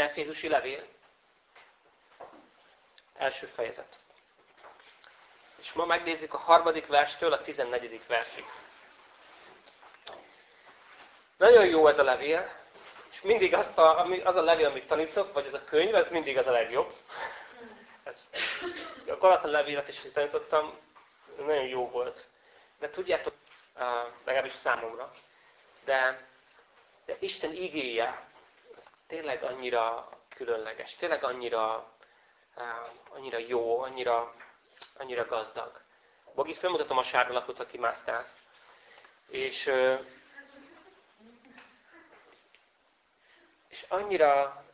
Efézusi levél, első fejezet. És ma megnézzük a harmadik verstől a tizennegyedik versig. Nagyon jó ez a levél, és mindig az a, az a levél, amit tanítok, vagy ez a könyv, ez mindig az a legjobb. Ez, a Galata levélet is tanítottam, nagyon jó volt. De tudjátok, legalábbis számomra, de, de Isten igéje, az tényleg annyira különleges, tényleg annyira, annyira jó, annyira, annyira gazdag. Bogi, felmutatom a sárga lapot, aki mászkálsz. És, és annyira,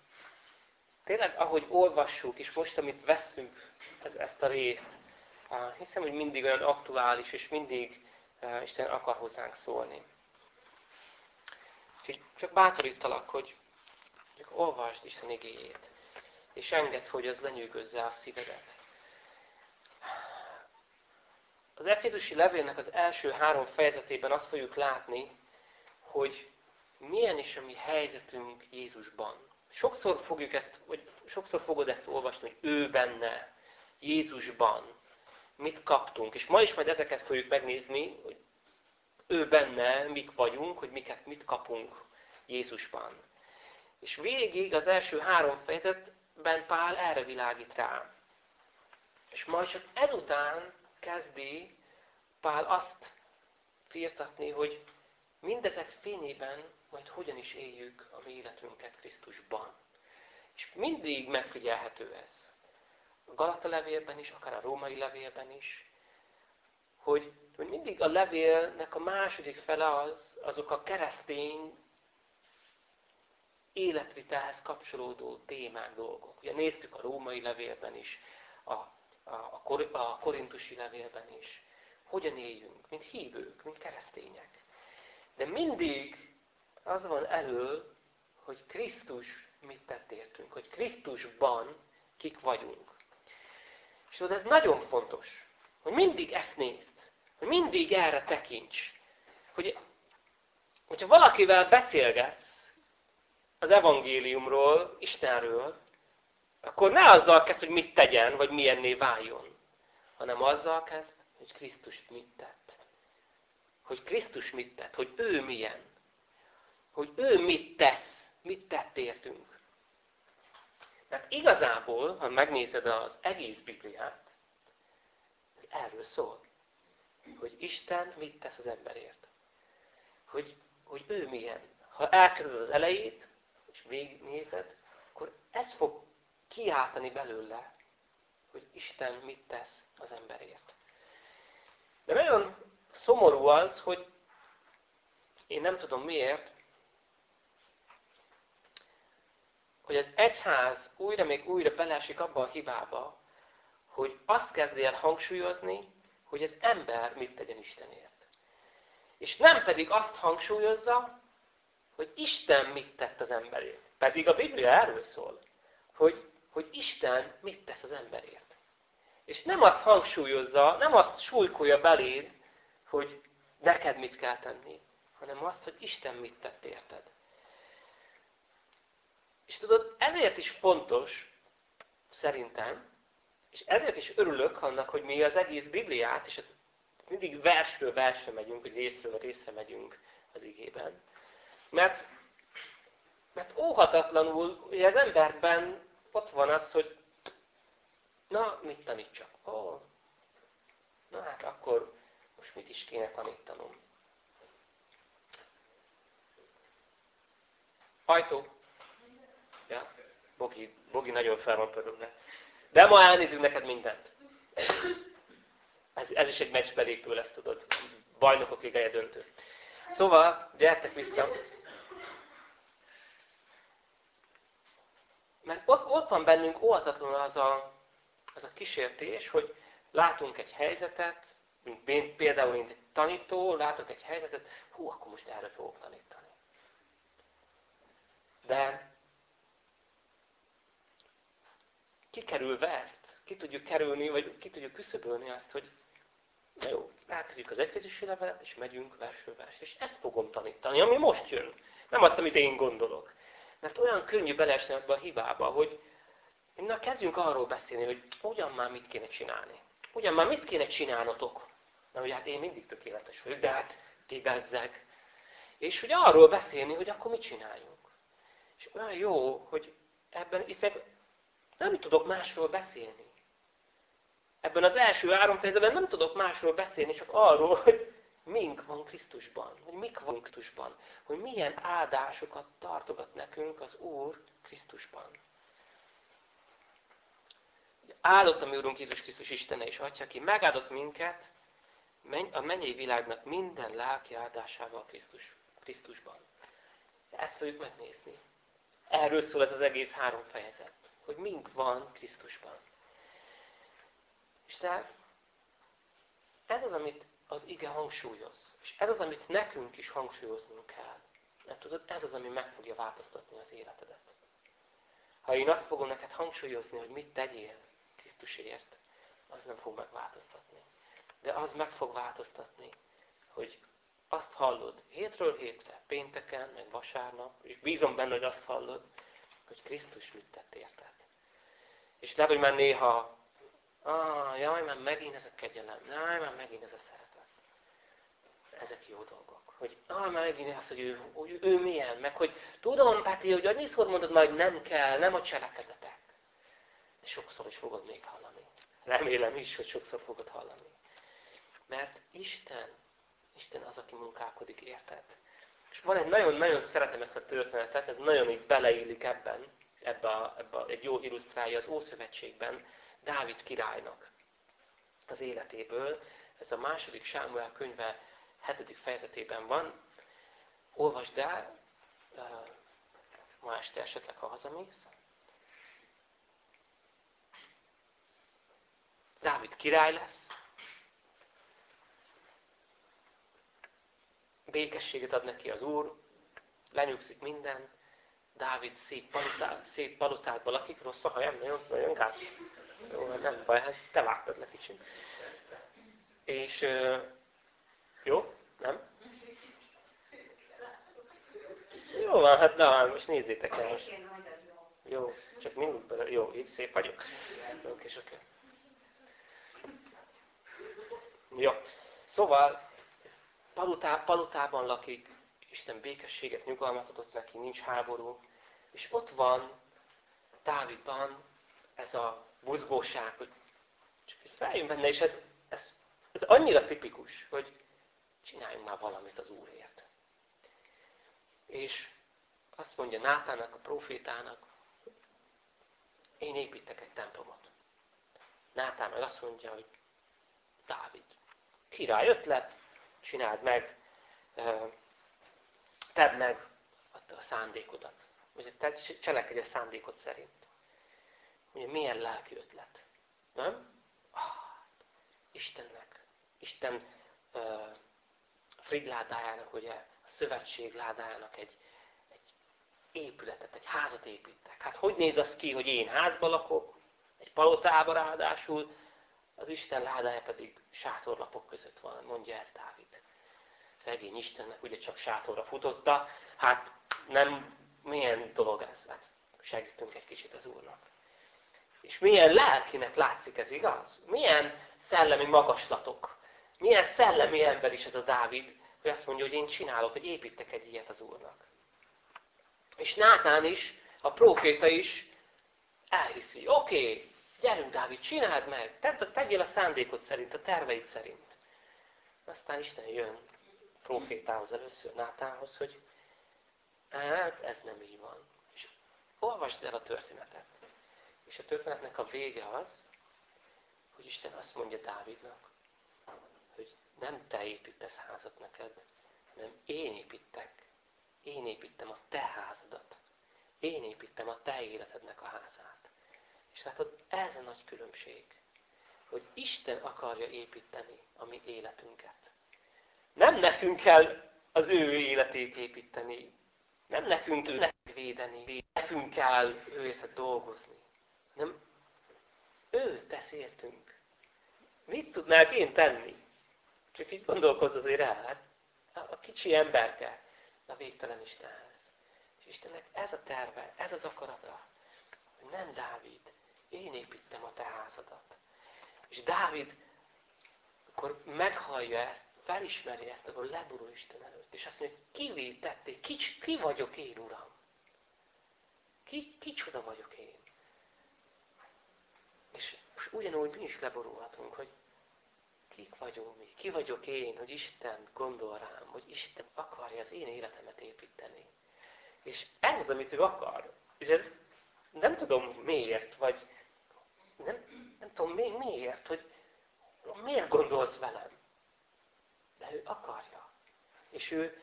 tényleg ahogy olvassuk, és most, amit veszünk ez, ezt a részt, hiszem, hogy mindig olyan aktuális, és mindig Isten akar hozzánk szólni. És csak bátorítalak, hogy csak olvasd Isten igéjét, és engedd, hogy az lenyűgözze a szívedet. Az Efézusi levélnek az első három fejezetében azt fogjuk látni, hogy milyen is a mi helyzetünk Jézusban. Sokszor fogjuk ezt, vagy sokszor fogod ezt olvasni, hogy ő benne, Jézusban, mit kaptunk. És ma is majd ezeket fogjuk megnézni, hogy ő benne mik vagyunk, hogy miket mit kapunk Jézusban. És végig az első három fejezetben Pál erre világít rá. És majd csak ezután kezdi Pál azt firtatni, hogy mindezek fényében majd hogyan is éljük a mi életünket Krisztusban. És mindig megfigyelhető ez a Galata levélben is, akár a római levélben is, hogy, hogy mindig a levélnek a második fele az, azok a keresztény életvitelhez kapcsolódó témák, dolgok. Ugye néztük a római levélben is, a, a, a, kor, a korintusi levélben is. Hogyan éljünk, mint hívők, mint keresztények. De mindig az van elő, hogy Krisztus mit tett értünk, hogy Krisztusban kik vagyunk. És tudod, ez nagyon fontos, hogy mindig ezt nézd, hogy mindig erre tekints. Hogy, hogyha valakivel beszélgetsz az evangéliumról, Istenről, akkor ne azzal kezd, hogy mit tegyen, vagy milyenné váljon, hanem azzal kezd, hogy Krisztus mit tett. Hogy Krisztus mit tett, hogy ő milyen. Hogy ő mit tesz, mit tett értünk. Mert igazából, ha megnézed az egész Bibliát, erről szól. Hogy Isten mit tesz az emberért. Hogy, hogy ő milyen. Ha elkezded az elejét, és végignézed, akkor ez fog kiáltani belőle, hogy Isten mit tesz az emberért. De nagyon szomorú az, hogy én nem tudom miért, hogy az egyház újra még újra belesik abba a hibába, hogy azt kezdi el hangsúlyozni, hogy az ember mit tegyen Istenért. És nem pedig azt hangsúlyozza, hogy Isten mit tett az emberért. Pedig a Biblia erről szól, hogy, hogy Isten mit tesz az emberért. És nem azt hangsúlyozza, nem azt súlykolja beléd, hogy neked mit kell tenni, hanem azt, hogy Isten mit tett érted. És tudod, ezért is fontos, szerintem, és ezért is örülök annak, hogy mi az egész Bibliát, és mindig versről versre megyünk, vagy részről részre megyünk az igében. Mert, mert óhatatlanul, hogy az emberben ott van az, hogy na, mit tanítsak? Ó, na hát akkor most mit is kéne tanítanom? Ajtó. Ja? Bogi, Bogi nagyon fel van pörögve. De ma elnézünk neked mindent. Ez, ez is egy meccsbelépő lesz, tudod. Bajnokok ligája döntő. Szóval, gyertek vissza. Mert ott, ott van bennünk óhatatlanul az a, az a kísértés, hogy látunk egy helyzetet, mint például mint egy tanító, látok egy helyzetet, hú, akkor most erre fogok tanítani. De kikerülve ezt, ki tudjuk kerülni, vagy ki tudjuk küszöbölni azt, hogy na jó, elkezdjük az egyfézési levelet, és megyünk versről vers. És ezt fogom tanítani, ami most jön. Nem azt, amit én gondolok. Mert olyan könnyű beleesni ebbe a hibába, hogy na kezdjünk arról beszélni, hogy ugyan már mit kéne csinálni. Ugyan már mit kéne csinálnotok. Na, hogy hát én mindig tökéletes vagyok, de hát ti bezzeg. És hogy arról beszélni, hogy akkor mit csináljunk. És olyan jó, hogy ebben itt meg nem tudok másról beszélni. Ebben az első három fejezetben nem tudok másról beszélni, csak arról, hogy mink van Krisztusban, hogy mik van Krisztusban, hogy milyen áldásokat tartogat nekünk az Úr Krisztusban. Áldott a mi Úrunk Jézus Krisztus Istene és Atya, aki megáldott minket a mennyei világnak minden lelki áldásával Krisztus, Krisztusban. Ezt fogjuk megnézni. Erről szól ez az egész három fejezet, hogy mink van Krisztusban. És tehát ez az, amit az ige hangsúlyoz. És ez az, amit nekünk is hangsúlyoznunk kell. Mert tudod, ez az, ami meg fogja változtatni az életedet. Ha én azt fogom neked hangsúlyozni, hogy mit tegyél Krisztusért, az nem fog megváltoztatni. De az meg fog változtatni, hogy azt hallod hétről hétre, pénteken, meg vasárnap, és bízom benne, hogy azt hallod, hogy Krisztus mit tett érted. És lehet, hogy már néha, ah, jaj, már megint ez a kegyelem, jaj, már megint ez a szeretet ezek jó dolgok. Hogy ah, megint az, hogy ő, hogy ő milyen, meg hogy tudom, Peti, hogy annyiszor mondod majd nem kell, nem a cselekedetek. De sokszor is fogod még hallani. Remélem is, hogy sokszor fogod hallani. Mert Isten, Isten az, aki munkálkodik, érted? És van egy nagyon-nagyon szeretem ezt a történetet, ez nagyon így beleillik ebben, ebbe, a, ebbe a, egy jó illusztrálja az Ószövetségben Dávid királynak az életéből. Ez a második Sámuel könyve hetedik fejezetében van. Olvasd el, ma este esetleg, ha hazamész. Dávid király lesz. Békességet ad neki az Úr. Lenyugszik minden. Dávid szép, palotá, szép palotádban lakik. Rossz a hajam, nagyon, nagyon gáz. Jó, nem baj, hát te vágtad le kicsit. És jó? Nem? Jó van, hát na, most nézzétek el most. Jó, csak mindig bele. Jó, így szép vagyok. Oké, és oké. Jó. Szóval, palotá, palotában lakik, Isten békességet, nyugalmat adott neki, nincs háború. És ott van Dávidban ez a buzgóság, hogy csak feljön benne, és ez, ez, ez annyira tipikus, hogy csináljunk már valamit az Úrért. És azt mondja Nátának, a profétának, én építek egy templomot. Nátán meg azt mondja, hogy Dávid, király ötlet, csináld meg, tedd meg a szándékodat. Vagy te cselekedj a szándékod szerint. Ugye milyen lelki ötlet. Nem? Ah, Istennek. Isten Frid ládájának, ugye, a szövetség ládájának egy, egy épületet, egy házat építek. Hát hogy néz az ki, hogy én házba lakok, egy palotába ráadásul, az Isten ládája pedig sátorlapok között van, mondja ezt Dávid. Szegény Istennek ugye csak sátorra futotta, hát nem, milyen dolog ez? Hát segítünk egy kicsit az Úrnak. És milyen lelkinek látszik ez, igaz? Milyen szellemi magaslatok milyen szellemi ember is ez a Dávid, hogy azt mondja, hogy én csinálok, hogy építek egy ilyet az Úrnak. És Nátán is, a próféta is elhiszi. Oké, okay, gyerünk Dávid, csináld meg, tegyél a szándékot szerint, a terveid szerint. Aztán Isten jön profétához először, Nátánhoz, hogy hát ez nem így van. És olvasd el a történetet. És a történetnek a vége az, hogy Isten azt mondja Dávidnak, nem te építesz házat neked, hanem én építek. Én építem a te házadat. Én építem a te életednek a házát. És látod, ez a nagy különbség, hogy Isten akarja építeni a mi életünket. Nem nekünk kell az ő életét építeni. Nem nekünk őt védeni. Nekünk kell őért dolgozni. Nem ő tesz értünk. Mit tudnák én tenni? Csak így gondolkozz azért el, hát a kicsi emberke a végtelen Istenhez. És És Istennek ez a terve, ez az akarata, hogy nem Dávid, én építem a te házadat. És Dávid, akkor meghallja ezt, felismeri ezt, akkor leborul Isten előtt. És azt mondja, kivé tették, ki, ki vagyok én, Uram? Ki, kicsoda vagyok én? És most ugyanúgy mi is leborulhatunk, hogy kik vagyunk mi, ki vagyok én, hogy Isten gondol rám, hogy Isten akarja az én életemet építeni. És ez az, amit ő akar. És ez nem tudom miért, vagy nem, nem tudom még miért, hogy miért gondolsz velem. De ő akarja. És ő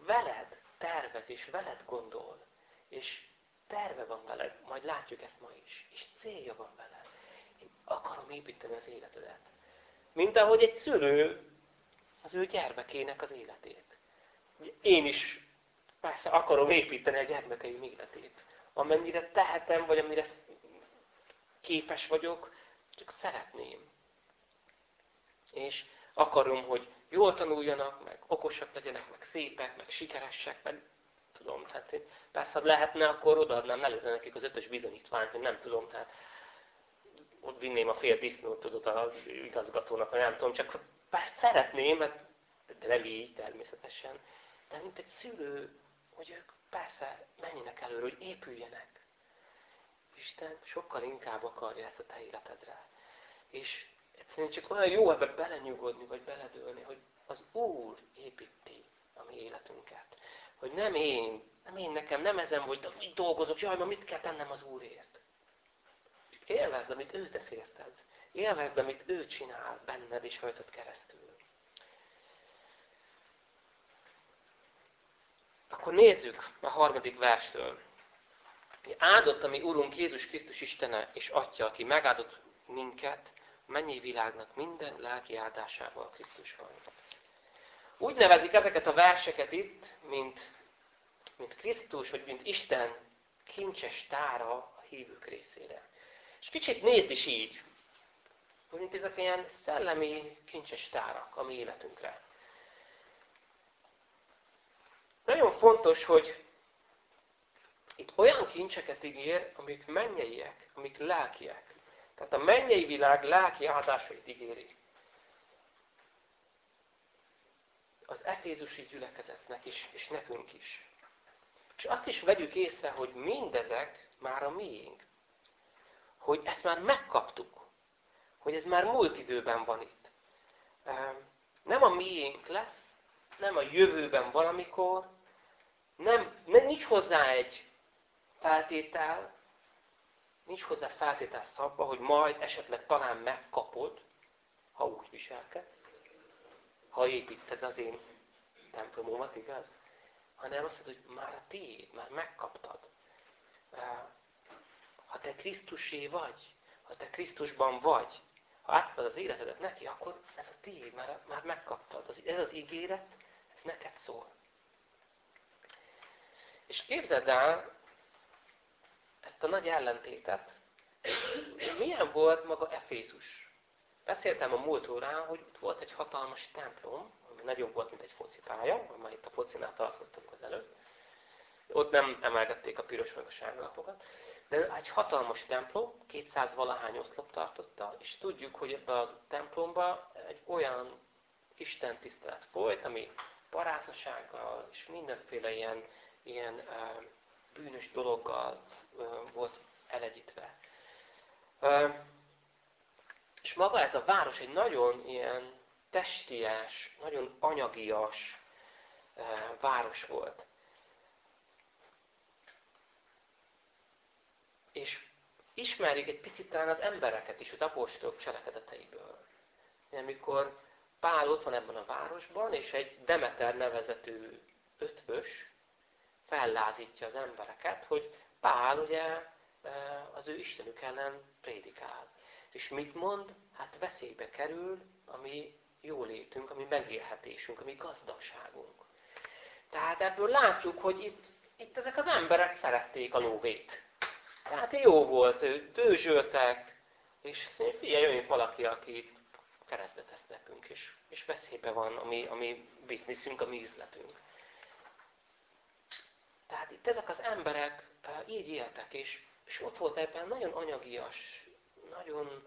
veled tervez, és veled gondol. És terve van veled, majd látjuk ezt ma is. És célja van veled. Én akarom építeni az életedet. Mint ahogy egy szülő az ő gyermekének az életét. Én is persze akarom építeni a gyermekeim életét. Amennyire tehetem, vagy amire képes vagyok, csak szeretném. És akarom, hogy jól tanuljanak, meg okosak legyenek, meg szépek, meg sikeresek, meg tudom, hát én, persze, ha lehetne, akkor odaadnám előre nekik az ötös bizonyítványt, hogy nem tudom, tehát ott vinném a fél disznót, tudod, a igazgatónak, vagy nem tudom, csak persze szeretném, mert de nem így természetesen, de mint egy szülő, hogy ők persze menjenek előre, hogy épüljenek. Isten sokkal inkább akarja ezt a te életedre. És egyszerűen csak olyan jó ebbe belenyugodni, vagy beledőlni, hogy az Úr építi a mi életünket. Hogy nem én, nem én nekem, nem ezen vagy, mit dolgozok, jaj, ma mit kell tennem az Úrért. Élvezd, amit ő tesz érted. Élvezd, amit ő csinál benned és rajtad keresztül. Akkor nézzük a harmadik verstől. Áldott a mi Urunk Jézus Krisztus Istene és Atya, aki megáldott minket mennyi világnak minden lelki áldásával Krisztusban. Úgy nevezik ezeket a verseket itt, mint, mint Krisztus, vagy mint Isten kincses tára a hívők részére. És kicsit nézd is így, hogy mint ezek ilyen szellemi kincses tárak a mi életünkre. Nagyon fontos, hogy itt olyan kincseket ígér, amik mennyeiek, amik lelkiek. Tehát a mennyei világ lelki áldásait ígéri. Az efézusi gyülekezetnek is, és nekünk is. És azt is vegyük észre, hogy mindezek már a miénk. Hogy ezt már megkaptuk. Hogy ez már múlt időben van itt. Nem a miénk lesz, nem a jövőben valamikor, nem, nem nincs hozzá egy feltétel, nincs hozzá feltétel szabva, hogy majd esetleg talán megkapod, ha úgy viselkedsz, ha építed az én templomomat, igaz? Hanem azt mondod, hogy már a tiéd, már megkaptad. Ha te Krisztusé vagy, ha te Krisztusban vagy, ha átadod az életedet neki, akkor ez a tiéd, már, már megkaptad. Ez az ígéret, ez neked szól. És képzeld el, ezt a nagy ellentétet. Milyen volt maga Efézus? Beszéltem a múlt órán, hogy ott volt egy hatalmas templom, ami nagyobb volt, mint egy focipálya, amely itt a focinál tartottunk az előtt. Ott nem emelgették a piros meg a sárga lapokat. De egy hatalmas templom, 200 valahány oszlop tartotta, és tudjuk, hogy ebben a templomban egy olyan Isten tisztelet folyt, ami paráznasággal és mindenféle ilyen, ilyen bűnös dologgal volt elegyítve. És maga ez a város egy nagyon ilyen testies, nagyon anyagias város volt. És ismerjük egy picit talán az embereket is az apostolok cselekedeteiből. Amikor Pál ott van ebben a városban, és egy Demeter nevezetű ötvös fellázítja az embereket, hogy Pál ugye az ő Istenük ellen prédikál. És mit mond? Hát veszélybe kerül a mi jólétünk, a mi megélhetésünk, a mi gazdagságunk. Tehát ebből látjuk, hogy itt, itt ezek az emberek szerették a lóvét. Tehát jó volt, dőzsöltek, és mondja, figyelj, jöjjön valaki, aki keresztbe tesz nekünk, és, és veszélybe van a mi, a mi bizniszünk, a mi üzletünk. Tehát itt ezek az emberek így éltek, és, és ott volt ebben nagyon anyagias, nagyon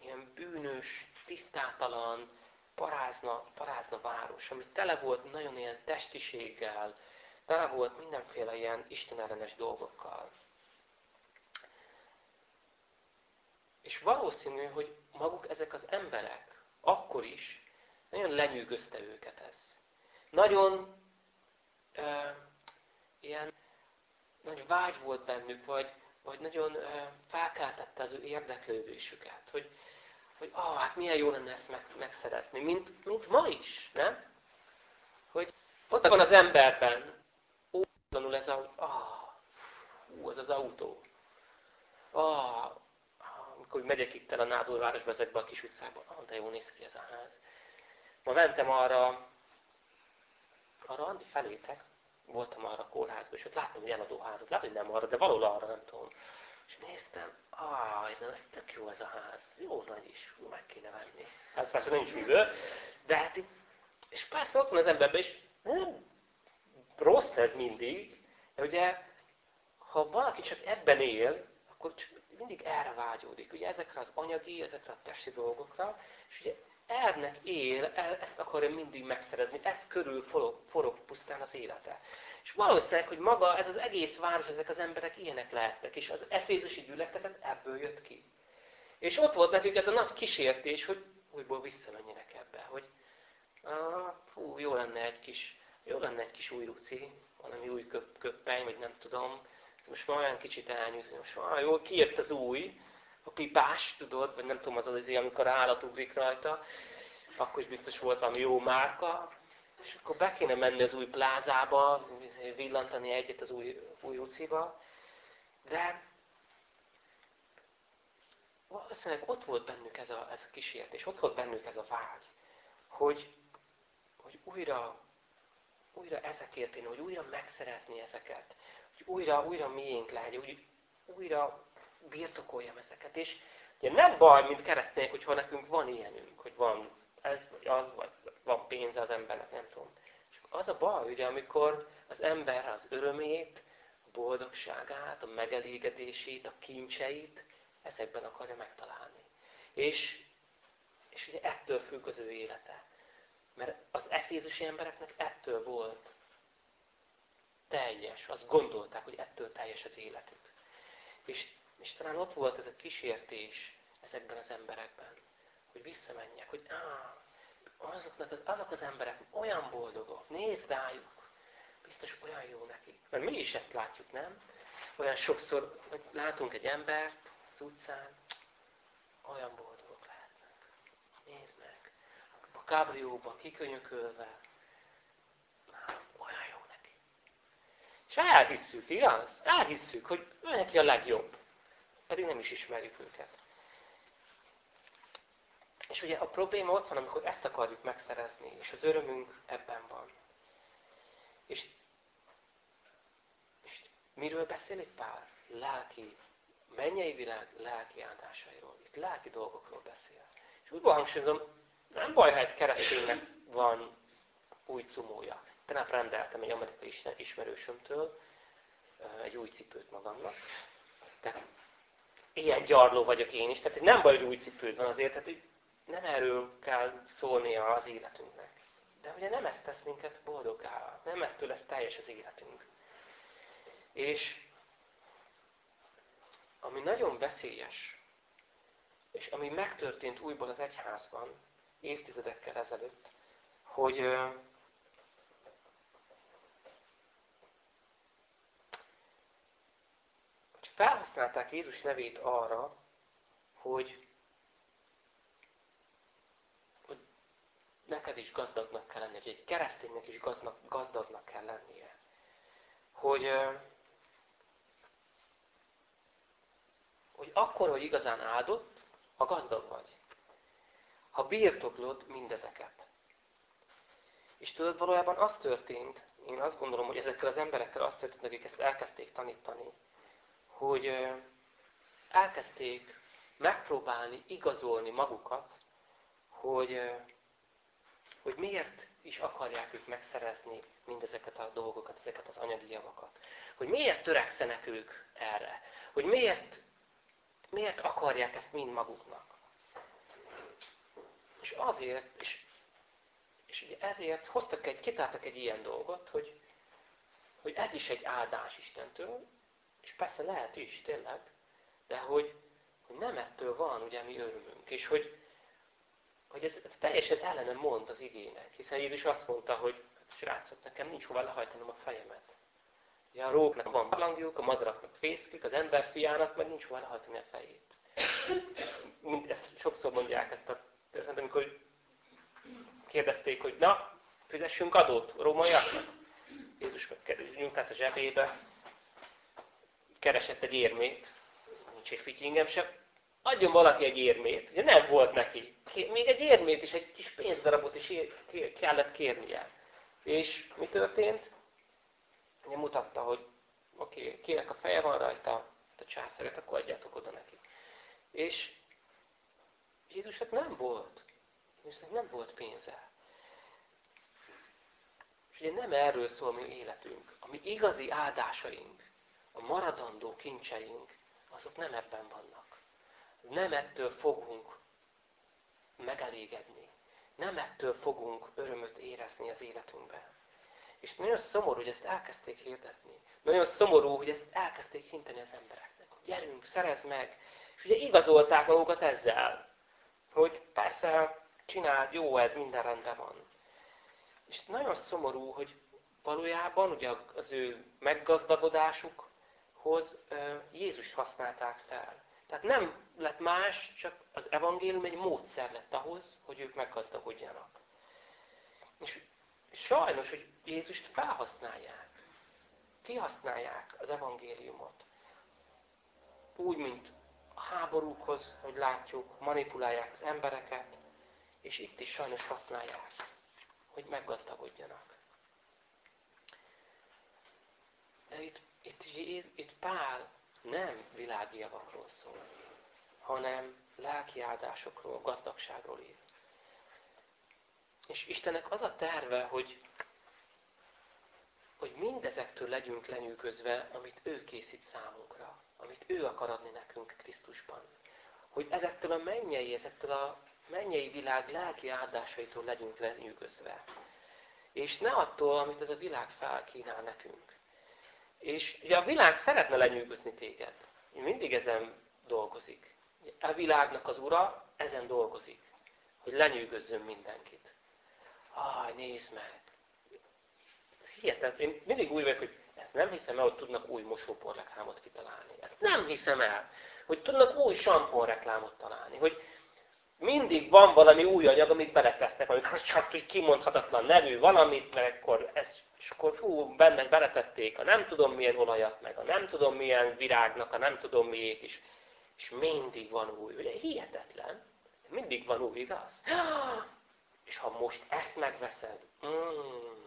ilyen bűnös, tisztátalan, parázna, parázna város, ami tele volt nagyon ilyen testiséggel, tele volt mindenféle ilyen istenellenes dolgokkal. És valószínű, hogy maguk ezek az emberek akkor is nagyon lenyűgözte őket ez. Nagyon e, ilyen nagy vágy volt bennük, vagy, vagy nagyon e, felkeltette az ő érdeklődésüket, hogy, hogy ah, hát milyen jó lenne ezt meg, megszerezni, mint, mint ma is, nem? Hogy ott van az emberben, óvatlanul ez a, ah, hú, az az autó. Ah, amikor megyek itt el a Nádorvárosba, ezekbe a kis utcába, ah, de jó néz ki ez a ház. Ma mentem arra, arra Andi felétek, voltam arra a kórházban, és ott láttam hogy eladó házat. Lehet, hogy nem arra, de valahol arra, nem tudom. És néztem, áj, na ez tök jó ez a ház. Jó nagy is, meg kéne venni. Hát persze nincs miből, de hát itt, és persze ott van az emberben is, nem rossz ez mindig, de ugye, ha valaki csak ebben él, akkor csak erre vágyódik, ugye ezekre az anyagi, ezekre a testi dolgokra, és ugye ernek él, ezt akarja mindig megszerezni, ez körül forog, forog pusztán az élete. És valószínűleg, hogy maga ez az egész város, ezek az emberek ilyenek lehettek, és az efézusi gyülekezet ebből jött ki. És ott volt nekük ez a nagy kísértés, hogy újból visszamenjenek ebbe, hogy ah, fú, jó lenne egy kis, jó lenne egy kis új ruci, valami új köp, köppeny, vagy nem tudom, most már olyan kicsit elnyújt, hogy most már jó, kijött az új, a pipás, tudod, vagy nem tudom, az az izé, amikor állat ugrik rajta, akkor is biztos volt valami jó márka, és akkor be kéne menni az új plázába, izé, villantani egyet az új, új utciba, de valószínűleg ott volt bennük ez a, ez a kísértés, ott volt bennük ez a vágy, hogy, hogy újra, újra ezekért én, hogy újra megszerezni ezeket, hogy újra, újra miénk legyen, hogy újra birtokoljam ezeket. És ugye nem baj, mint keresztények, hogyha nekünk van ilyenünk, hogy van ez vagy az, vagy van pénze az embernek, nem tudom. És az a baj, ugye, amikor az ember az örömét, a boldogságát, a megelégedését, a kincseit ezekben akarja megtalálni. És, és ugye ettől függ az ő élete. Mert az efézusi embereknek ettől volt teljes, azt gondolták, hogy ettől teljes az életük. És és talán ott volt ez a kísértés ezekben az emberekben, hogy visszamenjek, hogy á, azoknak az, azok az emberek olyan boldogok, nézd rájuk, biztos olyan jó nekik. Mert mi is ezt látjuk, nem? Olyan sokszor, hogy látunk egy embert az utcán, olyan boldogok lehetnek. Nézd meg. A kábrióba kikönyökölve, olyan jó neki. És elhisszük, igaz? Elhisszük, hogy ő neki a legjobb pedig nem is ismerjük őket. És ugye a probléma ott van, amikor ezt akarjuk megszerezni, és az örömünk ebben van. És, és miről beszél itt Pál? Lelki, mennyei világ lelki áldásairól. Itt lelki dolgokról beszél. És úgy hangsúlyozom, nem baj, ha egy kereszténynek van új cumója. Tegnap rendeltem egy amerikai ismerősömtől egy új cipőt magamnak. De ilyen gyarló vagyok én is, tehát nem baj, hogy új cipőd van azért, tehát nem erről kell szólnia az életünknek. De ugye nem ezt tesz minket boldoggá, nem ettől lesz teljes az életünk. És ami nagyon veszélyes, és ami megtörtént újból az egyházban, évtizedekkel ezelőtt, hogy felhasználták Jézus nevét arra, hogy, hogy neked is gazdagnak kell lennie, hogy egy kereszténynek is gazdagnak, gazdagnak kell lennie. Hogy, hogy akkor, hogy igazán áldott, ha gazdag vagy. Ha birtoklod mindezeket. És tudod, valójában az történt, én azt gondolom, hogy ezekkel az emberekkel az történt, akik ezt elkezdték tanítani, hogy elkezdték megpróbálni igazolni magukat, hogy, hogy miért is akarják ők megszerezni mindezeket a dolgokat, ezeket az anyagi javakat. Hogy miért törekszenek ők erre? Hogy miért, miért akarják ezt mind maguknak? És azért, és, és ugye ezért hoztak egy, kitáltak egy ilyen dolgot, hogy, hogy ez is egy áldás Istentől, és persze lehet is, tényleg, de hogy, hogy nem ettől van ugye mi örömünk, és hogy, hogy ez teljesen ellene mond az igének, hiszen Jézus azt mondta, hogy srácok, nekem nincs hova lehajtanom a fejemet. Ugye a róknak van barlangjuk, a madaraknak fészkük, az ember fiának meg nincs hova lehajtani a fejét. Ezt sokszor mondják ezt a történet, amikor kérdezték, hogy na, fizessünk adót rómaiaknak. Jézus nyújtát a zsebébe, keresett egy érmét, nincs egy fityingem sem, adjon valaki egy érmét, ugye nem volt neki. Még egy érmét is, egy kis pénzdarabot is kellett kérnie. És mi történt? Ugye mutatta, hogy oké, okay, kinek a feje van rajta, a császáret, akkor adjátok oda neki. És Jézusnak nem volt. Jézusnak nem volt pénze. És ugye nem erről szól a mi életünk. A mi igazi áldásaink, a maradandó kincseink, azok nem ebben vannak. Nem ettől fogunk megelégedni. Nem ettől fogunk örömöt érezni az életünkben. És nagyon szomorú, hogy ezt elkezdték hirdetni. Nagyon szomorú, hogy ezt elkezdték hinteni az embereknek. Gyerünk, szerez meg! És ugye igazolták magukat ezzel, hogy persze csináld, jó ez, minden rendben van. És nagyon szomorú, hogy valójában ugye az ő meggazdagodásukhoz Jézust használták fel. Tehát nem lett más, csak az evangélium egy módszer lett ahhoz, hogy ők meggazdagodjanak. És sajnos, hogy Jézust felhasználják. Kihasználják az evangéliumot. Úgy, mint a háborúkhoz, hogy látjuk, manipulálják az embereket, és itt is sajnos használják, hogy meggazdagodjanak. De itt, itt, itt Pál nem világi javakról szól, hanem lelki áldásokról, gazdagságról ír. És Istennek az a terve, hogy, hogy mindezektől legyünk lenyűgözve, amit ő készít számunkra, amit ő akar adni nekünk Krisztusban. Hogy ezektől a mennyei, ezektől a mennyei világ lelki áldásaitól legyünk lenyűgözve. És ne attól, amit ez a világ felkínál nekünk. És ugye a világ szeretne lenyűgözni téged. Mindig ezen dolgozik. A világnak az ura ezen dolgozik. Hogy lenyűgözzön mindenkit. Aj, nézd meg! Hihetetlen. Én mindig úgy vagyok, hogy ezt nem hiszem el, hogy tudnak új mosópor reklámot kitalálni. Ezt nem hiszem el, hogy tudnak új sampon reklámot találni. Hogy mindig van valami új anyag, amit beletesznek, amikor csak kimondhatatlan nevű valamit, mert akkor ez, és akkor fú, benne beletették a nem tudom milyen olajat, meg a nem tudom milyen virágnak, a nem tudom miért is. És mindig van új. Ugye hihetetlen. Mindig van új, igaz? És ha most ezt megveszed, mm,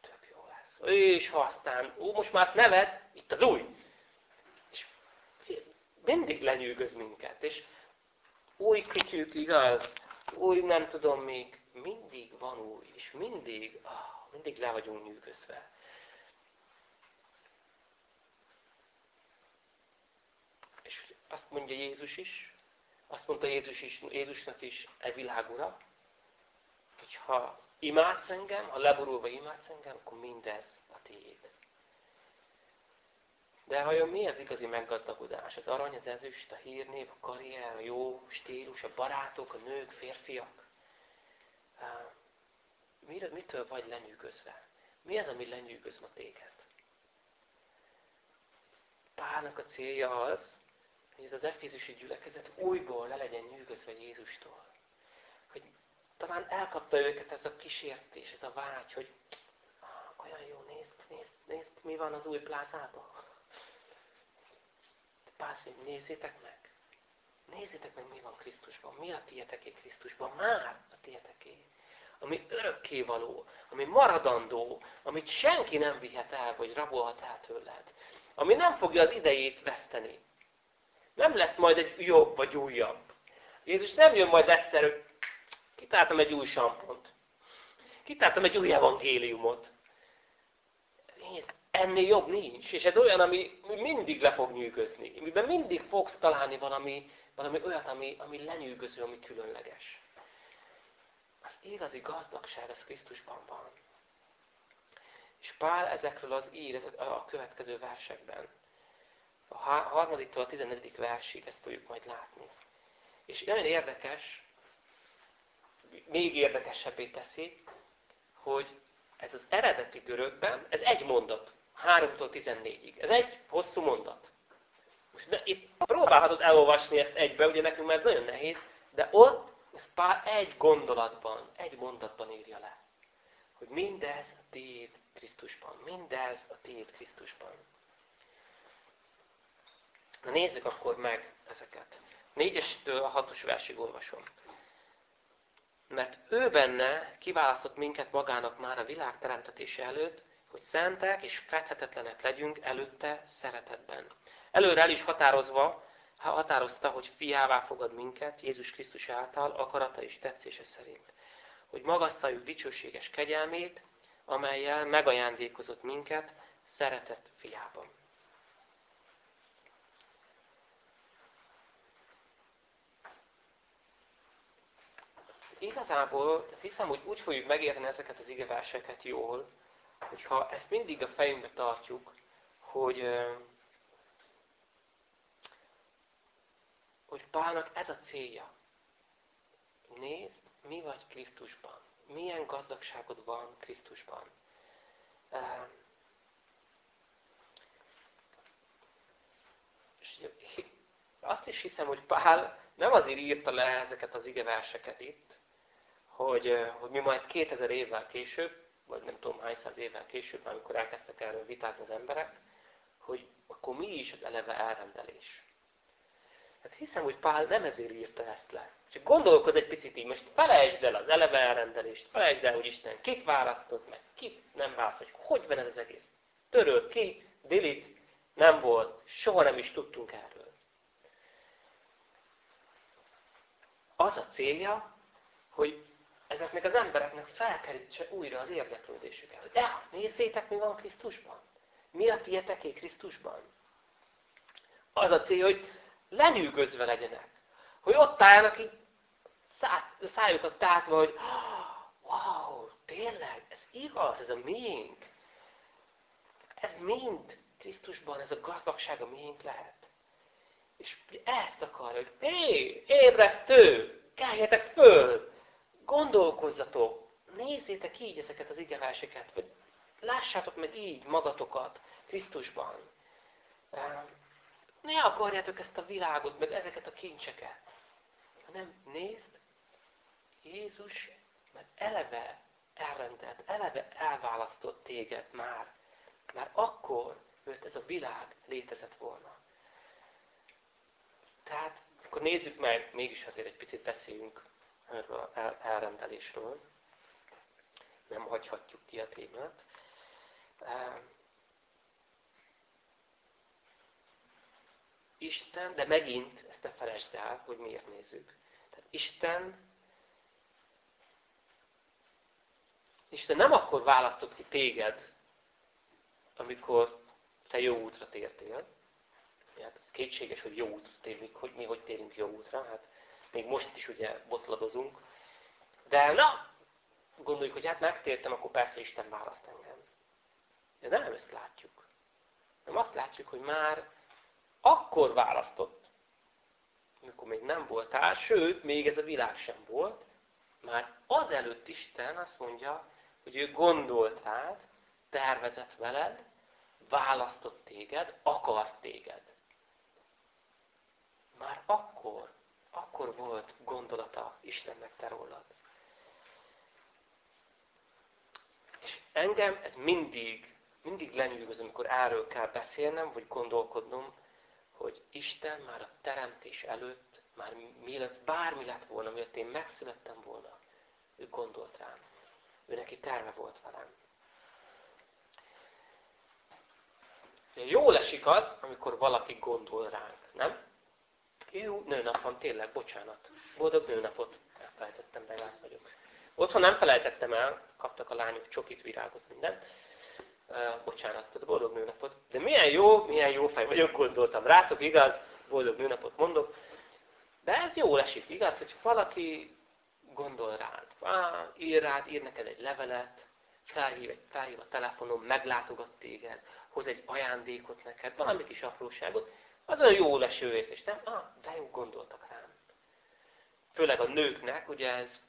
tök jó lesz. És ha aztán, ó, most már azt neved, itt az új. És mindig lenyűgöz minket. És új kütyük, igaz? Új nem tudom még. Mindig van új, és mindig, ah, mindig le vagyunk nyűgözve. És azt mondja Jézus is, azt mondta Jézus is, Jézusnak is egy világura, hogy ha imádsz engem, ha leborulva imádsz engem, akkor mindez a tiéd. De vajon mi az igazi meggazdagodás? Az arany, az ezüst, a hírnév, a karrier, a jó stílus, a barátok, a nők, férfiak? Mitől vagy lenyűgözve? Mi az, ami lenyűgöz ma téged? Pálnak a célja az, hogy ez az efézusi gyülekezet újból le legyen nyűgözve Jézustól. Hogy talán elkapta őket ez a kísértés, ez a vágy, hogy ah, olyan jó, nézd, nézd, nézd, mi van az új plázában. Pászív, nézzétek meg! Nézzétek meg, mi van Krisztusban. Mi a tieteké Krisztusban? Már a tieteké. Ami örökkévaló, ami maradandó, amit senki nem vihet el, vagy rabolhat el tőled. Ami nem fogja az idejét veszteni. Nem lesz majd egy jobb vagy újabb. Jézus nem jön majd egyszer, hogy kitáltam egy új sampont. Kitáltam egy új evangéliumot. Ennél jobb nincs. És ez olyan, ami mindig le fog nyűgözni. Amiben mindig fogsz találni valami, valami olyat, ami, ami lenyűgöző, ami különleges. Az igazi gazdagság az Krisztusban van. És Pál ezekről az ír a következő versekben. A harmadiktól a tizennegyedik versig ezt fogjuk majd látni. És nagyon érdekes, még érdekesebbé teszi, hogy ez az eredeti görögben, ez egy mondat, 3-tól 14-ig. Ez egy hosszú mondat. Most de itt próbálhatod elolvasni ezt egybe, ugye nekünk már ez nagyon nehéz, de ott ezt Pál egy gondolatban, egy mondatban írja le. Hogy mindez a tiéd Krisztusban. Mindez a tiéd Krisztusban. Na nézzük akkor meg ezeket. Négyestől a hatos versig olvasom. Mert ő benne kiválasztott minket magának már a világ teremtetése előtt, hogy szentek és fethetetlenek legyünk előtte szeretetben. Előre el is határozva, határozta, hogy fiává fogad minket Jézus Krisztus által, akarata és tetszése szerint. Hogy magasztaljuk dicsőséges kegyelmét, amelyel megajándékozott minket szeretett fiában. Igazából hiszem, hogy úgy fogjuk megérteni ezeket az igeverseket jól, hogyha ezt mindig a fejünkbe tartjuk, hogy, hogy Pálnak ez a célja. Nézd, mi vagy Krisztusban. Milyen gazdagságod van Krisztusban. És azt is hiszem, hogy Pál nem azért írta le ezeket az igeverseket itt, hogy, hogy mi majd 2000 évvel később vagy nem tudom hány száz évvel később, amikor elkezdtek erről vitázni az emberek, hogy akkor mi is az eleve elrendelés. Hát hiszem, hogy Pál nem ezért írta ezt le. Csak gondolkoz egy picit így, most felejtsd el az eleve elrendelést, felejtsd el, hogy Isten kit választott meg, kit nem választott, hogy hogy van ez az egész. Töröl ki, delete, nem volt, soha nem is tudtunk erről. Az a célja, hogy ezeknek az embereknek felkerítse újra az érdeklődésüket. Hogy eh, nézzétek, mi van Krisztusban. Mi a tieteké Krisztusban? Az a cél, hogy lenyűgözve legyenek. Hogy ott álljanak így szájukat tátva, hogy wow, tényleg, ez igaz, ez a miénk. Ez mind Krisztusban, ez a gazdagság a miénk lehet. És ezt akarja, hogy hé, ébresztő, keljetek föl, gondolkozzatok, nézzétek így ezeket az igeverseket, vagy lássátok meg így magatokat Krisztusban. Ne akarjátok ezt a világot, meg ezeket a kincseket, hanem nézd, Jézus mert eleve elrendelt, eleve elválasztott téged már. Már akkor, mert ez a világ létezett volna. Tehát, akkor nézzük meg, mégis azért egy picit beszéljünk erről az elrendelésről. Nem hagyhatjuk ki a témát. Isten, de megint ezt ne felejtsd el, hogy miért nézzük. Tehát Isten Isten nem akkor választott ki téged, amikor te jó útra tértél. Hát ez kétséges, hogy jó útra térünk, hogy mi hogy térünk jó útra. Hát még most is ugye botladozunk. De na, gondoljuk, hogy hát megtértem, akkor persze Isten választ engem. De nem ezt látjuk. Nem azt látjuk, hogy már akkor választott, amikor még nem voltál, sőt, még ez a világ sem volt, már azelőtt Isten azt mondja, hogy ő gondolt rád, tervezett veled, választott téged, akart téged. Már akkor akkor volt gondolata Istennek te rólad. És engem ez mindig, mindig lenyűgöz, amikor erről kell beszélnem, vagy gondolkodnom, hogy Isten már a teremtés előtt, már mielőtt bármi lett volna, mielőtt én megszülettem volna, ő gondolt rám. Ő neki terve volt velem. Jól esik az, amikor valaki gondol ránk, nem? Jó, nőnap van, tényleg, bocsánat. Boldog nőnapot. Elfelejtettem, begász vagyok. Otthon nem felejtettem el, kaptak a lányok csokit, virágot, mindent. Uh, bocsánat, tehát boldog nőnapot. De milyen jó, milyen jó fej vagyok, gondoltam rátok, igaz? Boldog nőnapot mondok. De ez jó esik, igaz, hogy valaki gondol rád. Á, ír rád, ír neked egy levelet, felhív, egy, felhív a telefonon, meglátogat téged, hoz egy ajándékot neked, valami kis apróságot, az olyan jó leső érzés, nem? Ah, de jó gondoltak rám. Főleg a nőknek, ugye ez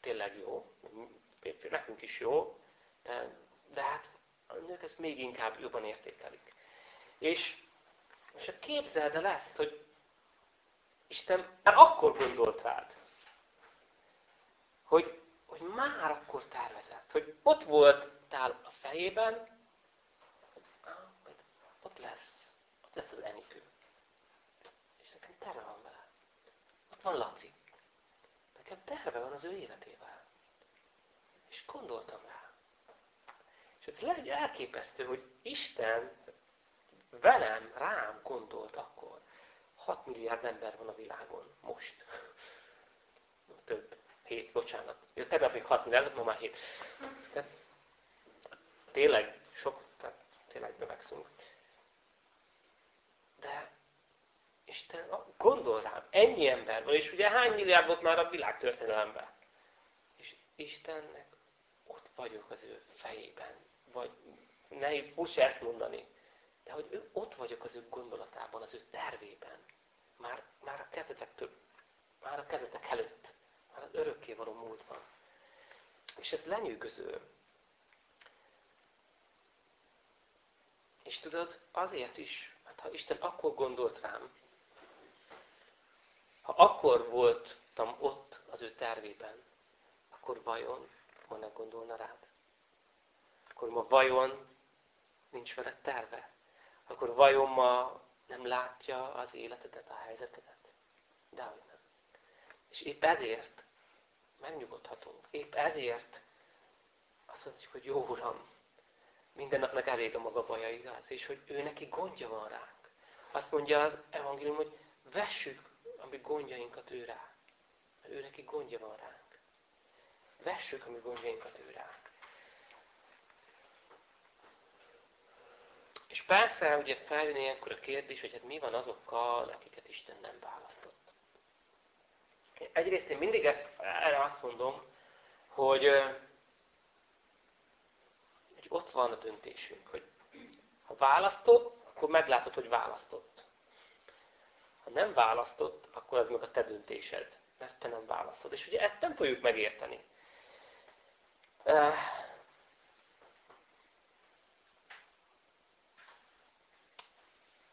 tényleg jó, nekünk is jó, de, hát a nők ezt még inkább jobban értékelik. És, és képzeld el ezt, hogy Isten már akkor gondolt rád, hogy, hogy már akkor tervezett, hogy ott voltál a fejében, ott lesz, ott lesz az Enikő. Terve van vele. Ott van Laci. Nekem terve van az ő életével. És gondoltam rá. És ez elképesztő, hogy Isten velem, rám gondolt akkor. 6 milliárd ember van a világon. Most. Több. 7, bocsánat. Jó, tegnap még 6 milliárd, ma már 7. Tehát, tényleg sok, tehát tényleg növekszünk. De Isten, gondol rám, ennyi ember van, és ugye hány milliárd volt már a világtörténelemben? És Istennek ott vagyok az ő fejében, vagy ne furcsa ezt mondani, de hogy ő, ott vagyok az ő gondolatában, az ő tervében. Már, már a kezetektől, már a kezetek előtt, már az örökké való múltban. És ez lenyűgöző. És tudod, azért is, mert ha Isten akkor gondolt rám, ha akkor voltam ott az ő tervében, akkor vajon ma ne gondolna rád? Akkor ma vajon nincs veled terve? Akkor vajon ma nem látja az életedet, a helyzetedet? Dehogy nem. És épp ezért megnyugodhatunk. Épp ezért azt mondjuk, hogy jó Uram, minden napnak elég a maga baja, igaz? És hogy ő neki gondja van ránk. Azt mondja az evangélium, hogy vessük a mi gondjainkat ő rá. Mert ő neki gondja van ránk. Vessük a mi gondjainkat ő ránk. És persze ugye feljön ilyenkor a kérdés, hogy hát mi van azokkal, akiket Isten nem választott. Egyrészt én mindig ezt, erre azt mondom, hogy, hogy ott van a döntésünk, hogy ha választott, akkor meglátod, hogy választott. Ha nem választott, akkor az meg a te döntésed, mert te nem választod. És ugye ezt nem fogjuk megérteni.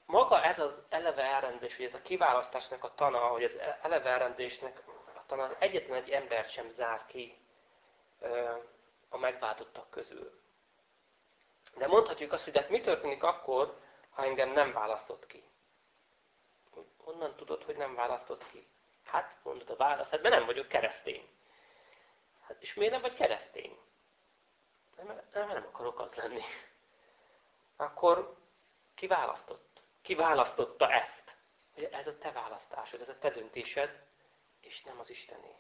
maga ez az eleve elrendés, hogy ez a kiválasztásnak a tana, hogy az eleve elrendésnek a tana, az egyetlen egy embert sem zár ki a megváltottak közül. De mondhatjuk azt, hogy hát mi történik akkor, ha engem nem választott ki? Honnan tudod, hogy nem választott ki? Hát, mondod a válasz, hát mert nem vagyok keresztény. Hát, és miért nem vagy keresztény? Nem, nem, nem akarok az lenni. Akkor ki választott? Ki választotta ezt? Ugye ez a te választásod, ez a te döntésed, és nem az Istené.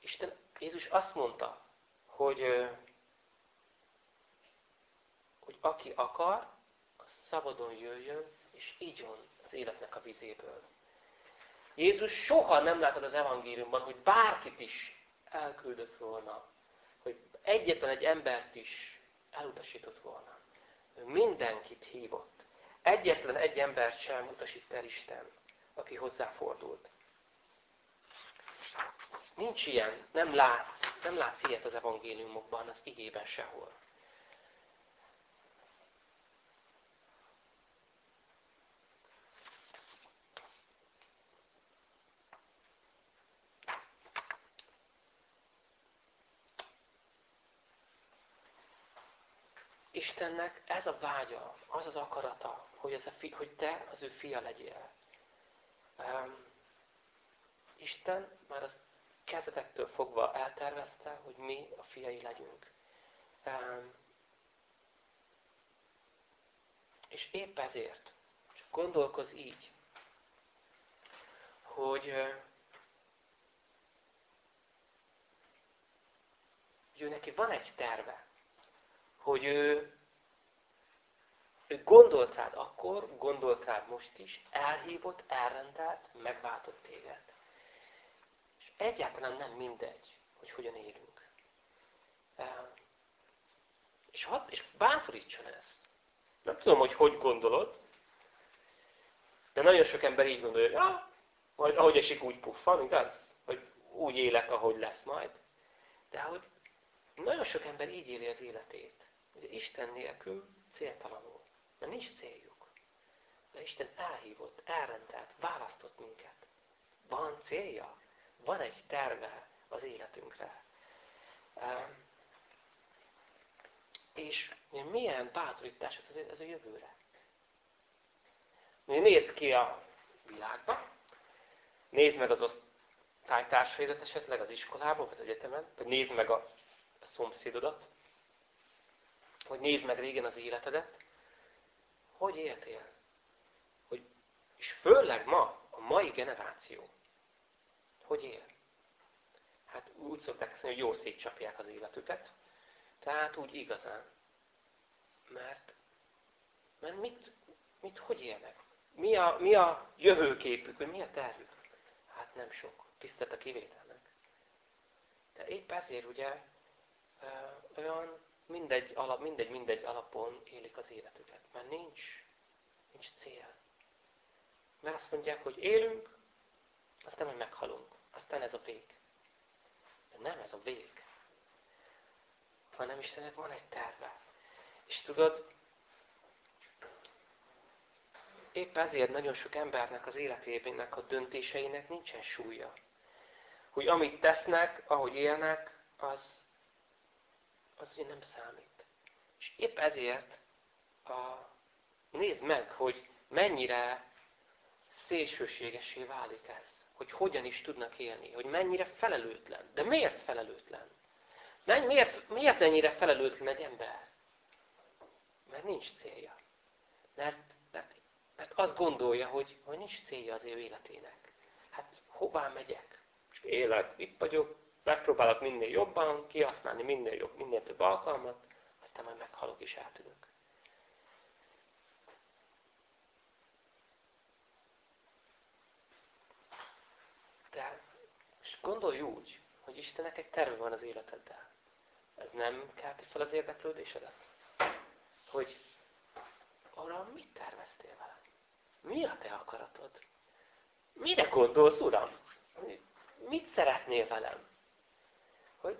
Isten, Jézus azt mondta, hogy, hogy aki akar, szabadon jöjjön, és igyon az életnek a vizéből. Jézus soha nem látod az evangéliumban, hogy bárkit is elküldött volna, hogy egyetlen egy embert is elutasított volna. Ő mindenkit hívott. Egyetlen egy embert sem utasít el Isten, aki hozzáfordult. Nincs ilyen, nem látsz, nem látsz ilyet az evangéliumokban, az igében sehol. Istennek ez a vágya, az az akarata, hogy, ez a fi, hogy te az ő fia legyél. Um, Isten már az kezdetektől fogva eltervezte, hogy mi a fiai legyünk. Um, és épp ezért, csak gondolkoz így, hogy, hogy ő neki van egy terve, hogy ő, gondolt rád akkor, gondolt rád most is, elhívott, elrendelt, megváltott téged. És egyáltalán nem mindegy, hogy hogyan élünk. És, hat, és bátorítson ez. Nem tudom, hogy hogy gondolod, de nagyon sok ember így gondolja, hogy ah, majd ahogy esik, úgy puffan, igaz? Hogy úgy élek, ahogy lesz majd. De hogy nagyon sok ember így éli az életét. Ugye Isten nélkül céltalanul. Mert nincs céljuk. De Isten elhívott, elrendelt, választott minket. Van célja. Van egy terve az életünkre. És milyen bátorítás ez, ez a jövőre. Nézd ki a világba, nézd meg az osztálytársaidat esetleg az iskolában, vagy az egyetemen, vagy nézd meg a szomszédodat, hogy nézd meg régen az életedet, hogy éltél. Hogy, és főleg ma, a mai generáció, hogy él. Hát úgy szokták ezt mondani, hogy jól szétcsapják az életüket. Tehát úgy igazán. Mert, mert mit, mit hogy élnek? Mi a, mi a jövőképük, vagy mi a tervük? Hát nem sok. Tisztelt a kivételnek. De épp ezért ugye olyan mindegy, alap, mindegy, mindegy alapon élik az életüket. Mert nincs, nincs cél. Mert azt mondják, hogy élünk, aztán majd meghalunk. Aztán ez a vég. De nem ez a vég. Hanem Istennek van egy terve. És tudod, épp ezért nagyon sok embernek az életének, a döntéseinek nincsen súlya. Hogy amit tesznek, ahogy élnek, az, az ugye nem számít. És épp ezért a, nézd meg, hogy mennyire szélsőségesé válik ez. Hogy hogyan is tudnak élni. Hogy mennyire felelőtlen. De miért felelőtlen? Miért, miért ennyire felelőtlen egy ember? Mert nincs célja. Mert, mert, mert azt gondolja, hogy, hogy nincs célja az ő életének. Hát hová megyek? Csak élek, itt vagyok, megpróbálok minél jobban kihasználni minél, jobb, minél több alkalmat, aztán majd meghalok és eltűnök. De és gondolj úgy, hogy Istennek egy terve van az életeddel. Ez nem kelti fel az érdeklődésedet? Hogy arra mit terveztél vele? Mi a te akaratod? Mire gondolsz, Uram? Mit szeretnél velem? Hogy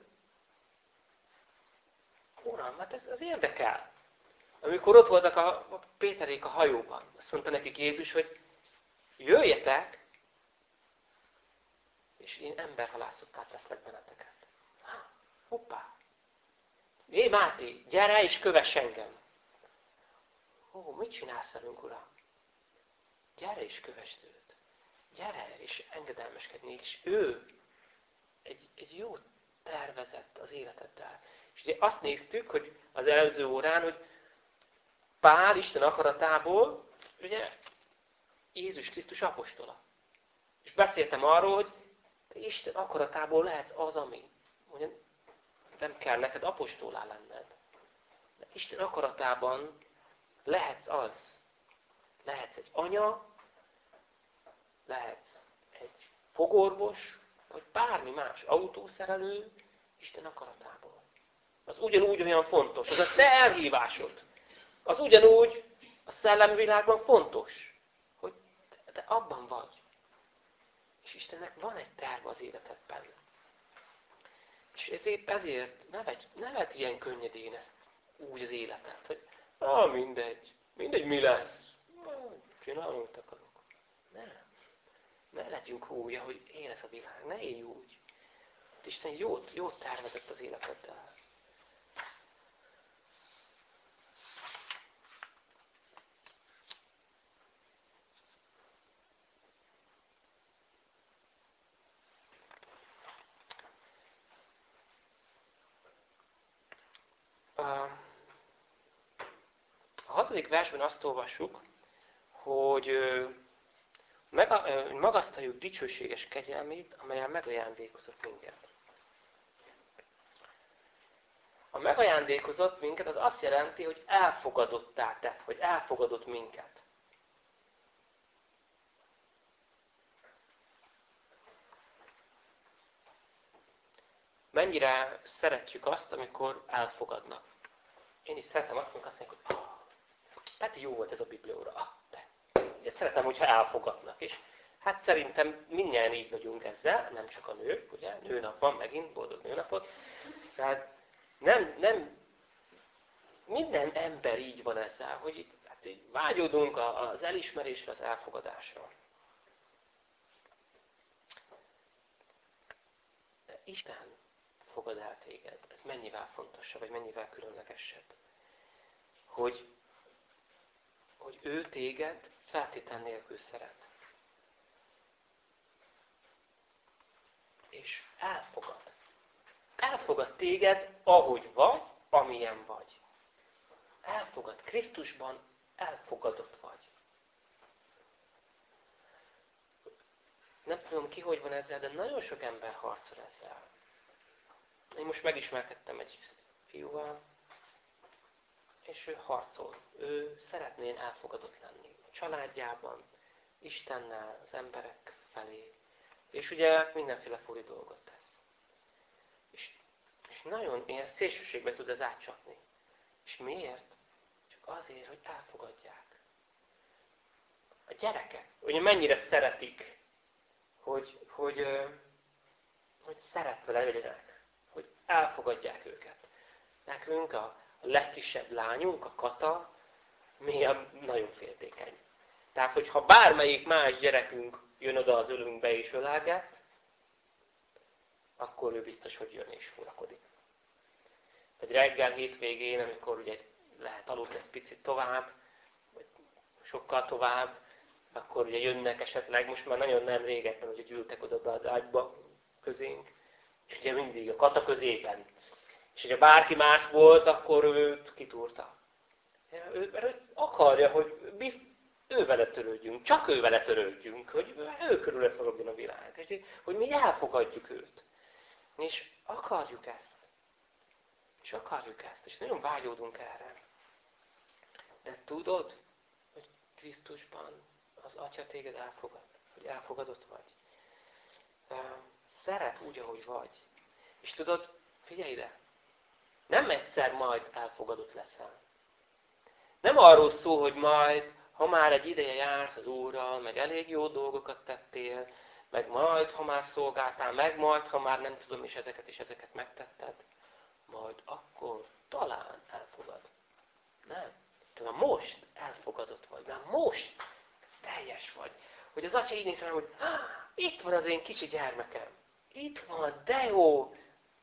Uram, hát ez az érdekel. Amikor ott voltak a, a Péterék a hajóban, azt mondta nekik Jézus, hogy jöjjetek, és én emberhalászokká teszlek benneteket. Hoppá! Hé Máté, gyere és kövess engem! Ó, mit csinálsz velünk, Uram? Gyere és kövesd őt. Gyere és engedelmeskedni, és ő egy, egy jó tervezett az életeddel. És ugye azt néztük, hogy az előző órán, hogy Pál Isten akaratából, ugye Jézus Krisztus apostola. És beszéltem arról, hogy te Isten akaratából lehetsz az, ami. Ugye nem kell neked apostolá lenned. De Isten akaratában lehetsz az. Lehetsz egy anya, lehetsz egy fogorvos, vagy bármi más, autószerelő, Isten akaratából. Az ugyanúgy olyan fontos. Az a te elhívásod. Az ugyanúgy a szellemi világban fontos, hogy te abban vagy. És Istennek van egy terv az életedben. És ezért, ezért ne vegy, ne vegy ilyen könnyedén ezt, úgy az életet, hogy ah, mindegy, mindegy mi lesz, csinálunk, akarok. Nem. Ne legyünk úgy, ahogy él ez a világ, ne élj úgy. Isten jót, jót tervezett az életeddel. Hatodik versben azt olvassuk, hogy magasztaljuk dicsőséges kegyelmét, amelyen megajándékozott minket. a megajándékozott minket, az azt jelenti, hogy elfogadottá tett, vagy elfogadott minket. Mennyire szeretjük azt, amikor elfogadnak. Én is szeretem azt, amikor azt mondják, hogy Peti, jó volt ez a biblióra. De. Én szeretem, hogyha elfogadnak. És hát szerintem mindjárt így vagyunk ezzel, nem csak a nők, ugye, nőnap van megint, boldog nőnapot. Tehát nem, nem, minden ember így van ezzel, hogy itt, hát így vágyódunk az elismerésre, az elfogadásra. De Isten fogad el téged. Ez mennyivel fontosabb, vagy mennyivel különlegesebb. Hogy, hogy ő téged feltétel nélkül szeret. És elfogad. Elfogad téged, ahogy vagy, amilyen vagy. Elfogad. Krisztusban elfogadott vagy. Nem tudom ki, hogy van ezzel, de nagyon sok ember harcol ezzel. Én most megismerkedtem egy fiúval, és ő harcol. Ő szeretné elfogadott lenni. A családjában, Istennel, az emberek felé. És ugye mindenféle furi dolgot tesz. És, és nagyon ilyen szélsőségbe tud ez átcsapni. És miért? Csak azért, hogy elfogadják. A gyerekek, ugye mennyire szeretik, hogy, hogy, hogy szeretve legyenek elfogadják őket. Nekünk a legkisebb lányunk, a Kata, mi a nagyon féltékeny. Tehát, hogyha bármelyik más gyerekünk jön oda az ölünkbe és ölelget, akkor ő biztos, hogy jön és furakodik. Vagy reggel, hétvégén, amikor ugye lehet aludni egy picit tovább, vagy sokkal tovább, akkor ugye jönnek esetleg, most már nagyon nem régebben, hogy gyűltek oda be az ágyba közénk, és ugye mindig a kata középen. És hogyha bárki más volt, akkor őt kitúrta. Ő, mert ő akarja, hogy mi ő vele törődjünk, csak ő vele törődjünk, hogy ő körülre forogjon a világ, és hogy mi elfogadjuk őt. És akarjuk ezt. És akarjuk ezt, és nagyon vágyódunk erre. De tudod, hogy Krisztusban az Atya téged elfogad, hogy elfogadott vagy szeret úgy, ahogy vagy. És tudod, figyelj ide, nem egyszer majd elfogadott leszel. Nem arról szó, hogy majd, ha már egy ideje jársz az Úrral, meg elég jó dolgokat tettél, meg majd, ha már szolgáltál, meg majd, ha már nem tudom, és ezeket és ezeket megtetted, majd akkor talán elfogad. Nem. Te már most elfogadott vagy, már most teljes vagy. Hogy az atya így néz rá, hogy itt van az én kicsi gyermekem. Itt van, de jó,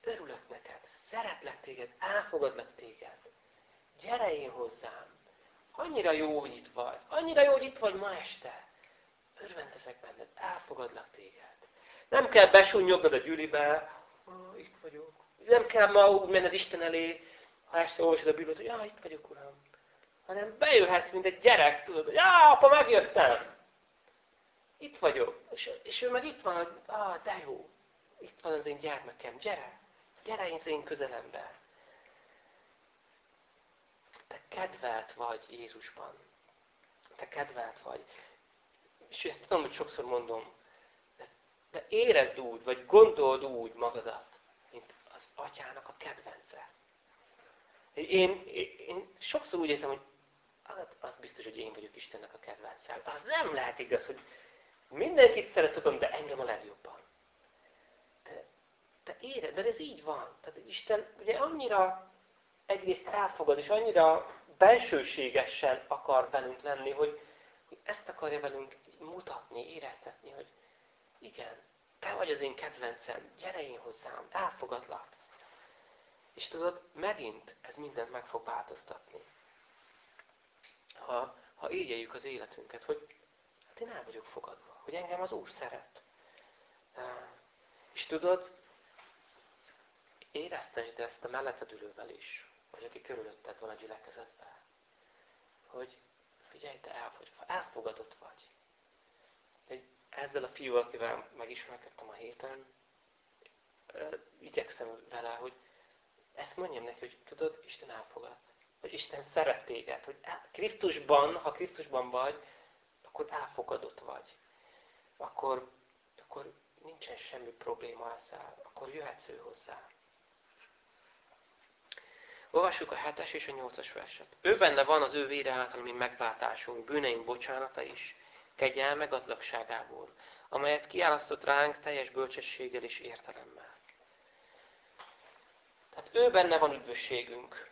örülök neked, szeretlek téged, elfogadlak téged. Gyere én hozzám. Annyira jó, hogy itt vagy. Annyira jó, hogy itt vagy ma este. Örvendezek benned, elfogadlak téged. Nem kell besúnyognod a gyűlibe, oh, itt vagyok. Nem kell ma úgy menned Isten elé, ha este olvasod a Bibliát, hogy ah, itt vagyok, Uram. Hanem bejöhetsz, mint egy gyerek, tudod, hogy ah, apa, megjöttem. Itt vagyok. És, és ő meg itt van, hogy ah, de jó itt van az én gyermekem, gyere, gyere az én közelembe. Te kedvelt vagy Jézusban. Te kedvelt vagy. És ezt tudom, hogy sokszor mondom, de, de érezd úgy, vagy gondold úgy magadat, mint az atyának a kedvence. Én, én, én sokszor úgy érzem, hogy hát az biztos, hogy én vagyok Istennek a kedvence. Az nem lehet igaz, hogy mindenkit szeretem, de engem a legjobban te éred, mert ez így van. Tehát Isten ugye annyira egyrészt elfogad, és annyira bensőségesen akar velünk lenni, hogy, ezt akarja velünk mutatni, éreztetni, hogy igen, te vagy az én kedvencem, gyere én hozzám, elfogadlak. És tudod, megint ez mindent meg fog változtatni. Ha, ha így éljük az életünket, hogy hát én el vagyok fogadva, hogy engem az Úr szeret. És tudod, éreztesd ezt a melletted ülővel is, vagy aki körülötted van a gyülekezetben, hogy figyelj, te elfogadott vagy. Egy, ezzel a fiúval, akivel megismerkedtem a héten, igyekszem vele, hogy ezt mondjam neki, hogy tudod, Isten elfogad. Hogy Isten szeret téged. Hogy Krisztusban, ha Krisztusban vagy, akkor elfogadott vagy. Akkor, akkor nincsen semmi probléma ezzel. Akkor jöhetsz ő hozzá. Olvassuk a 7-es és a 8-as verset. Ő benne van az ő vére által, mi megváltásunk, bűneink bocsánata is, kegyelme gazdagságából, amelyet kiálasztott ránk teljes bölcsességgel és értelemmel. Tehát ő benne van üdvösségünk.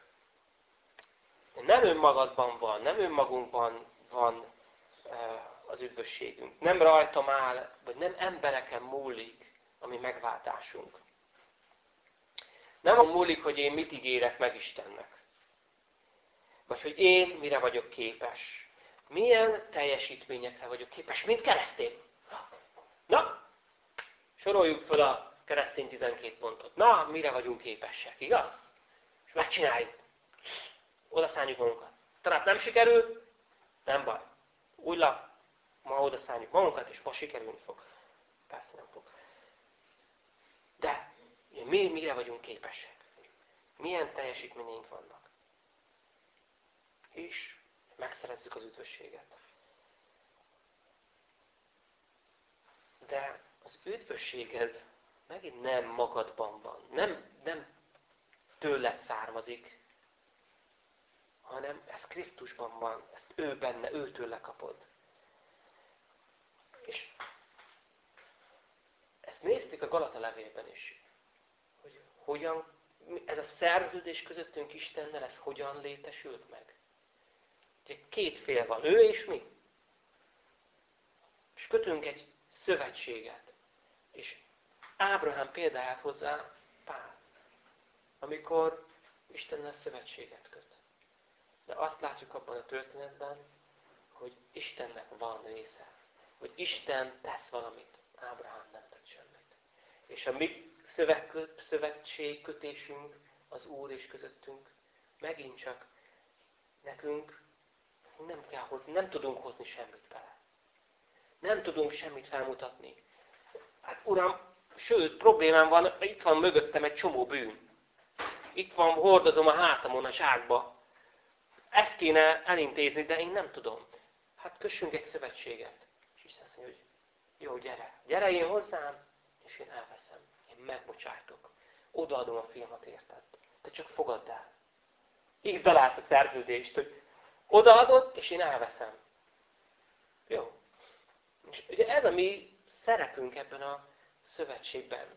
De nem önmagadban van, nem önmagunkban van az üdvösségünk. Nem rajtam áll, vagy nem embereken múlik a mi megváltásunk. Nem a múlik, hogy én mit ígérek meg Istennek. Vagy hogy én mire vagyok képes. Milyen teljesítményekre vagyok képes, mint keresztény. Na, soroljuk fel a keresztény 12 pontot. Na, mire vagyunk képesek, igaz? És megcsináljuk. Oda szálljuk magunkat. Talán nem sikerült, nem baj. Új lap, ma oda szálljuk magunkat, és ma sikerülni fog. Persze nem fog. De mi mire vagyunk képesek? Milyen teljesítményeink vannak? És megszerezzük az üdvösséget. De az üdvösséged megint nem magadban van. Nem, nem tőled származik, hanem ez Krisztusban van. Ezt ő benne, őtől kapod. És ezt néztük a Galata levélben is hogyan, ez a szerződés közöttünk Istennel, ez hogyan létesült meg. Ugye két fél van, ő és mi. És kötünk egy szövetséget. És Ábrahám példáját hozzá Pál, amikor Istennel szövetséget köt. De azt látjuk abban a történetben, hogy Istennek van része. Hogy Isten tesz valamit, Ábrahám nem tett semmit. És a mi szövetségkötésünk az Úr és közöttünk megint csak nekünk nem kell hozni, nem tudunk hozni semmit bele. Nem tudunk semmit felmutatni. Hát Uram, sőt, problémám van, itt van mögöttem egy csomó bűn. Itt van, hordozom a hátamon a zsákba. Ezt kéne elintézni, de én nem tudom. Hát kössünk egy szövetséget. És Isten azt mondja, hogy jó, gyere, gyere én hozzám, és én elveszem megbocsájtok. Odaadom a filmet, érted? Te csak fogadd el. Így belált a szerződést, hogy odaadod, és én elveszem. Jó. És ugye ez a mi szerepünk ebben a szövetségben.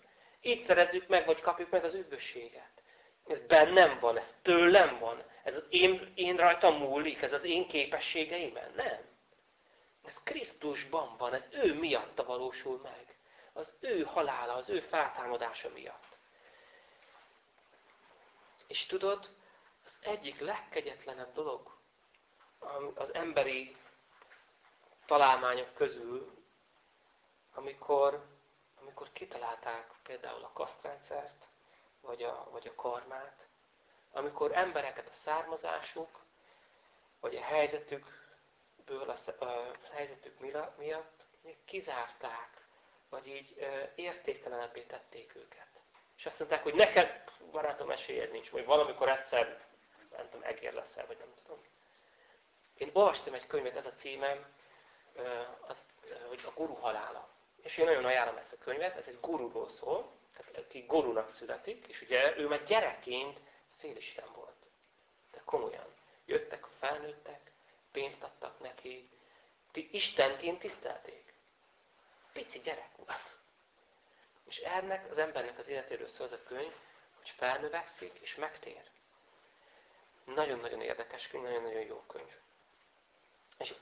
Így szerezzük meg, vagy kapjuk meg az üdvösséget. Ez bennem van, ez tőlem van. Ez az én, én rajtam múlik, ez az én képességeimen. Nem. Ez Krisztusban van, ez ő miatta valósul meg az ő halála, az ő feltámadása miatt. És tudod, az egyik legkegyetlenebb dolog az emberi találmányok közül, amikor, amikor kitalálták például a kasztrendszert, vagy a, vagy a karmát, amikor embereket a származásuk, vagy a helyzetükből, a, a helyzetük miatt kizárták vagy így értéktelenebbé tették őket. És azt mondták, hogy neked, barátom, esélyed nincs, vagy valamikor egyszer, nem tudom, egér leszel, vagy nem tudom. Én olvastam egy könyvet, ez a címem, az, hogy a guru halála. És én nagyon ajánlom ezt a könyvet, ez egy gururól szól, aki gurunak születik, és ugye ő már gyerekként félisten volt. De komolyan. Jöttek a felnőttek, pénzt adtak neki, ti Istenként tisztelték pici gyerek volt. És ennek az embernek az életéről szól az a könyv, hogy felnövekszik és megtér. Nagyon-nagyon érdekes könyv, nagyon-nagyon jó könyv. És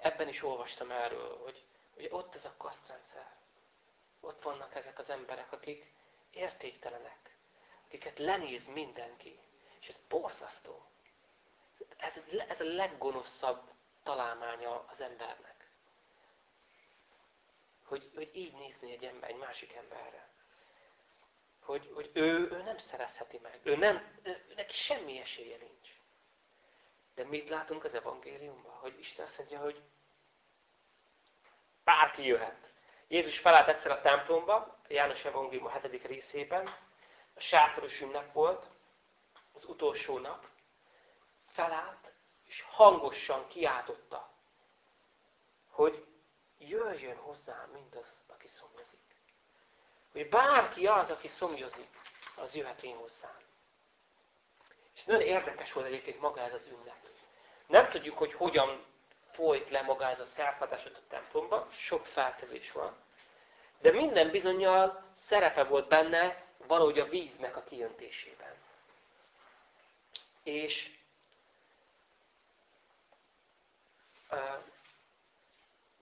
ebben is olvastam erről, hogy, hogy ott ez a kasztrendszer. Ott vannak ezek az emberek, akik értéktelenek, akiket lenéz mindenki. És ez borzasztó. Ez, ez a leggonoszabb találmánya az embernek hogy, hogy így nézni egy, ember, egy másik emberre. Hogy, hogy ő, ő nem szerezheti meg. Ő nem, ő, neki semmi esélye nincs. De mit látunk az evangéliumban? Hogy Isten azt mondja, hogy bárki jöhet. Jézus felállt egyszer a templomba, János evangélium a hetedik részében, a sátoros ünnep volt, az utolsó nap, felállt, és hangosan kiáltotta, hogy jöjjön hozzám mindaz, aki szomjazik. Hogy bárki az, aki szomjazik, az jöhet én hozzám. És nagyon érdekes volt egyébként maga ez az ünnep. Nem tudjuk, hogy hogyan folyt le maga ez a szerfadás a templomban, sok feltevés van, de minden bizonyal szerepe volt benne valahogy a víznek a kiöntésében. És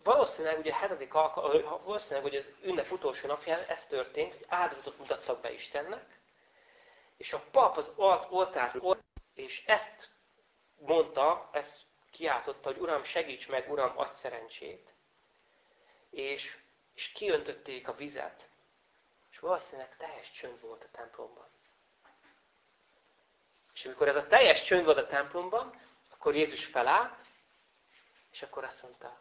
valószínűleg ugye a hetedik alkalom, valószínűleg, hogy az ünnep utolsó napján ez történt, hogy áldozatot mutattak be Istennek, és a pap az oltárról, és ezt mondta, ezt kiáltotta, hogy Uram, segíts meg, Uram, adj szerencsét. És, és kiöntötték a vizet, és valószínűleg teljes csönd volt a templomban. És amikor ez a teljes csönd volt a templomban, akkor Jézus felállt, és akkor azt mondta,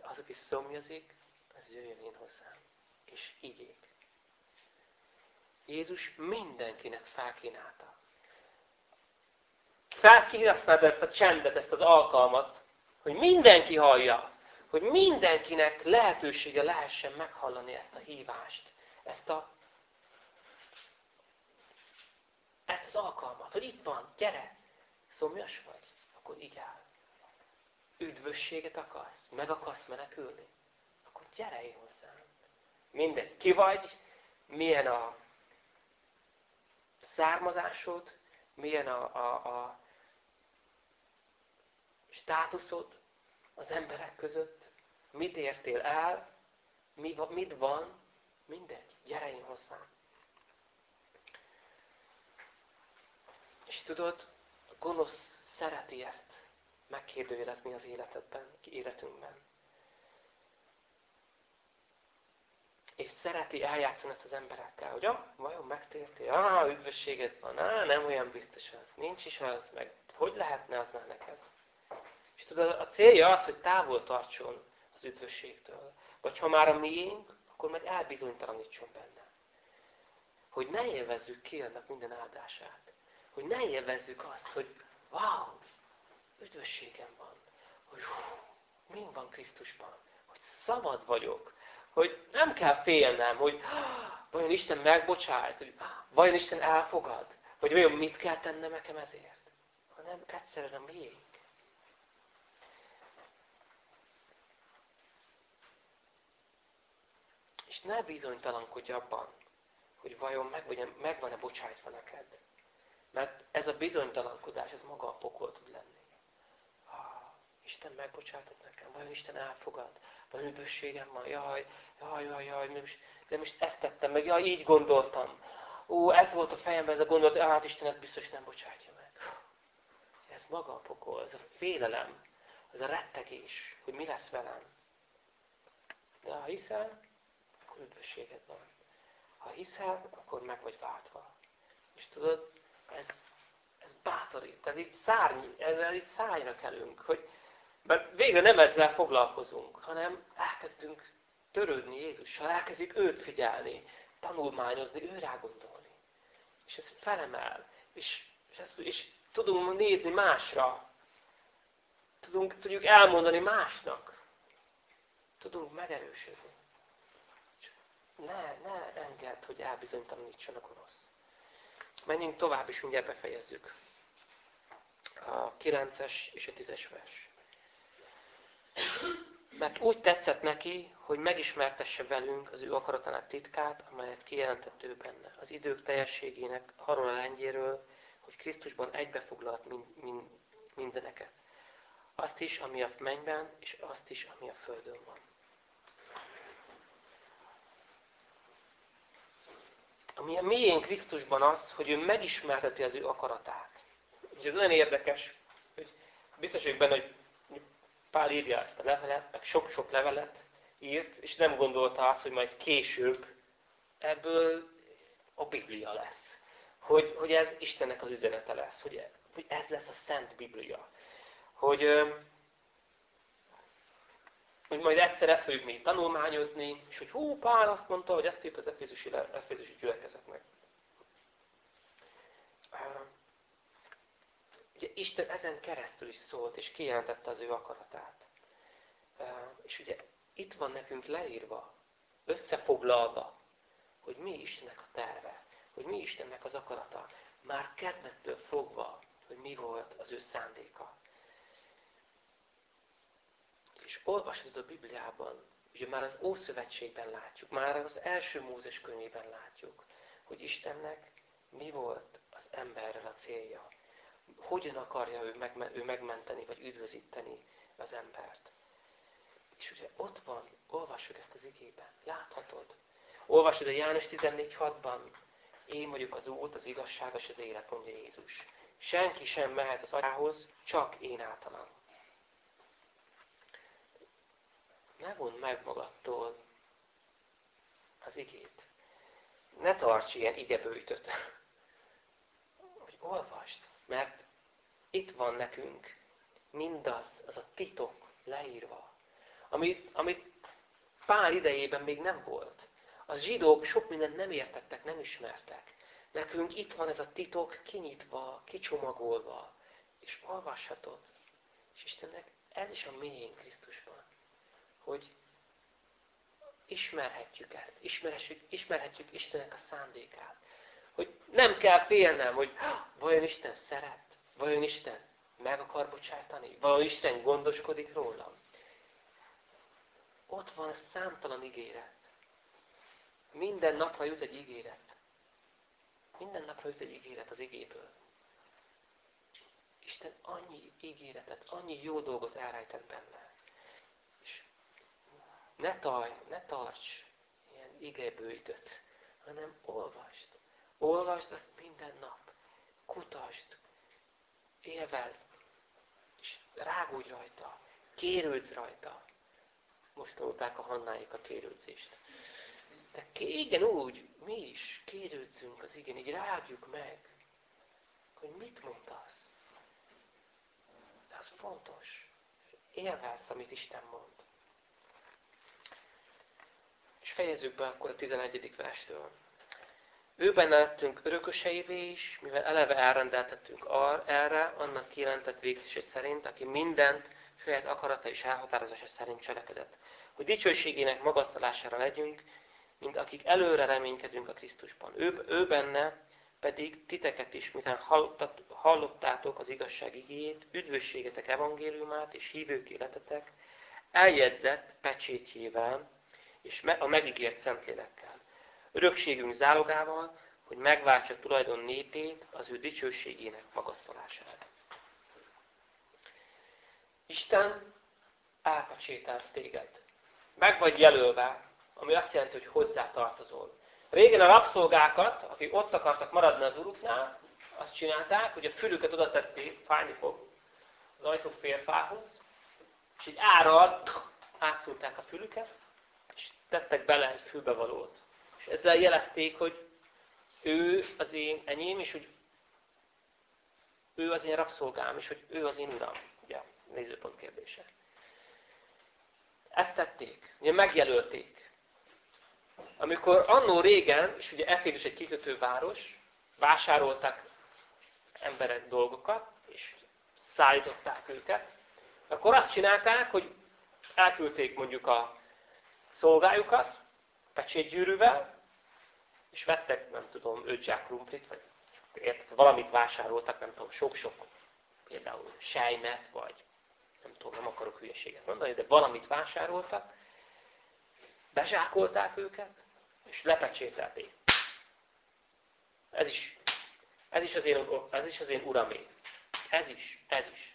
hogy az, aki szomjazik, az jöjjön én hozzám, és igyék. Jézus mindenkinek felkínálta. Felkínálta ezt a csendet, ezt az alkalmat, hogy mindenki hallja, hogy mindenkinek lehetősége lehessen meghallani ezt a hívást, ezt a ezt az alkalmat, hogy itt van, gyere, szomjas vagy, akkor így áll. Üdvösséget akarsz, meg akarsz menekülni, akkor gyere én hozzám. Mindegy, ki vagy, milyen a származásod, milyen a, a, a státuszod az emberek között, mit értél el, mit van, mindegy, gyere én hozzám. És tudod, a gonosz szereti ezt megkérdőjelezni az életedben, életünkben. és szereti eljátszani ezt az emberekkel, hogy ah, vajon megtértél? Ah, üdvösséged van, ah, nem olyan biztos az, nincs is az, meg hogy lehetne az neked? És tudod, a célja az, hogy távol tartson az üdvösségtől. Vagy ha már a miénk, akkor meg elbizonytalanítson benne. Hogy ne élvezzük ki annak minden áldását. Hogy ne élvezzük azt, hogy wow, üdvösségem van. Hogy hú, mind van Krisztusban. Hogy szabad vagyok hogy nem kell félnem, hogy vajon Isten megbocsájt, hogy vajon Isten elfogad, vagy vajon mit kell tennem nekem ezért, hanem egyszerűen a miénk. És ne bizonytalankodj abban, hogy vajon meg, van-e bocsájtva neked. Mert ez a bizonytalankodás, ez maga a pokol tud lenni. Isten megbocsátott nekem, vajon Isten elfogad, vajon üdvösségem van, jaj, jaj, jaj, jaj, de most, de most ezt tettem meg, jaj, így gondoltam. Ó, ez volt a fejemben ez a gondolat, hát Isten ezt biztos nem bocsátja meg. Ez maga a pokol, ez a félelem, ez a rettegés, hogy mi lesz velem. De ha hiszel, akkor üdvösséged van. Ha hiszel, akkor meg vagy váltva. És tudod, ez, ez bátorít, ez itt szárny, ez itt szárnyra kelünk, hogy, mert végre nem ezzel foglalkozunk, hanem elkezdünk törődni Jézussal, elkezdjük őt figyelni, tanulmányozni, ő rá gondolni. És ez felemel, és, és, ezt, és tudunk nézni másra. Tudunk, tudjuk elmondani másnak. Tudunk megerősödni. Ne, ne engedd, hogy elbizonytalanítson a gonosz. Menjünk tovább, és mindjárt befejezzük. A 9-es és a 10-es vers. Mert úgy tetszett neki, hogy megismertesse velünk az ő akaratának titkát, amelyet kijelentett ő benne. Az idők teljességének arról a lengyéről, hogy Krisztusban egybefoglalt mind, mind, mindeneket. Azt is, ami a mennyben, és azt is, ami a földön van. Ami a miénk Krisztusban az, hogy ő megismerteti az ő akaratát. És ez nagyon érdekes, hogy biztos vagyok benne, hogy Pál írja ezt a levelet, meg sok-sok levelet írt, és nem gondolta azt, hogy majd később ebből a Biblia lesz. Hogy, hogy ez Istennek az üzenete lesz, hogy, hogy ez lesz a Szent Biblia. Hogy, hogy majd egyszer ezt fogjuk még tanulmányozni, és hogy hú, Pál azt mondta, hogy ezt írt az Efézusi, Efézusi gyülekezetnek. Ugye Isten ezen keresztül is szólt, és kijelentette az ő akaratát. És ugye itt van nekünk leírva, összefoglalva, hogy mi Istennek a terve, hogy mi Istennek az akarata. Már kezdettől fogva, hogy mi volt az ő szándéka. És olvasod a Bibliában, ugye már az Ószövetségben látjuk, már az első Mózes könyvében látjuk, hogy Istennek mi volt az emberrel a célja. Hogyan akarja ő, megme ő megmenteni, vagy üdvözíteni az embert. És ugye ott van, olvassuk ezt az igében, láthatod. Olvasod a János 14.6-ban, én vagyok az út, az igazság és az élet, mondja Jézus. Senki sem mehet az atyához, csak én általam. Ne vondd meg magadtól az igét. Ne tarts ilyen igebőjtöt. Hogy olvast, mert itt van nekünk mindaz, az a titok leírva, amit, amit pár idejében még nem volt. A zsidók sok mindent nem értettek, nem ismertek. Nekünk itt van ez a titok kinyitva, kicsomagolva, és olvashatod. És Istennek ez is a mélyén Krisztusban, hogy ismerhetjük ezt, ismerhetjük, ismerhetjük Istennek a szándékát. Nem kell félnem, hogy vajon Isten szeret, vajon Isten meg akar bocsátani, vajon Isten gondoskodik rólam. Ott van számtalan ígéret. Minden napra jut egy ígéret. Minden napra jut egy ígéret az igéből. Isten annyi ígéretet, annyi jó dolgot elrejtett benne. És ne taj, ne tarts ilyen igébőjtöt, hanem olvast. Olvasd azt minden nap. Kutasd. Élvezd. És rágódj rajta. Kérődsz rajta. Most tanulták a Hannáik a kérődzést. De igen, úgy, mi is kérődzünk az igen, így rágjuk meg, hogy mit mondasz. De az fontos. Élvezd, amit Isten mond. És fejezzük be akkor a 11. verstől. Őben lettünk örököseivé is, mivel eleve elrendeltettünk erre, annak kijelentett végzését szerint, aki mindent saját akarata és elhatározása szerint cselekedett. Hogy dicsőségének magasztalására legyünk, mint akik előre reménykedünk a Krisztusban. Ő, ő benne pedig titeket is, miután hallottátok az igazság igéjét, üdvösségetek evangéliumát és hívők életetek, eljegyzett pecsétjével és a megígért Szentlélekkel. Örökségünk zálogával, hogy megváltsa tulajdon népét az ő dicsőségének magasztalására. Isten elpecsételt téged. Meg vagy jelölve, ami azt jelenti, hogy hozzá tartozol. Régen a rabszolgákat, akik ott akartak maradni az uruknál, azt csinálták, hogy a fülüket oda tették, fájni fog, az ajtófélfához, és így árral átszúrták a fülüket, és tettek bele egy fülbevalót. Ezzel jelezték, hogy ő az én enyém, és hogy ő az én rabszolgám, és hogy ő az én uram. Ugye, nézőpont kérdése. Ezt tették, ugye megjelölték. Amikor annó régen, és ugye Efézus egy kikötő város, vásároltak emberek dolgokat, és szállították őket, akkor azt csinálták, hogy elküldték mondjuk a szolgájukat pecsétgyűrűvel, és vettek, nem tudom, öt zsák krumplit, vagy érted, valamit vásároltak, nem tudom, sok-sok, például sejmet, vagy nem tudom, nem akarok hülyeséget mondani, de valamit vásároltak, bezsákolták őket, és lepecsételték. Ez is, ez is, az, én, ez is az én uramé. Ez is, ez is.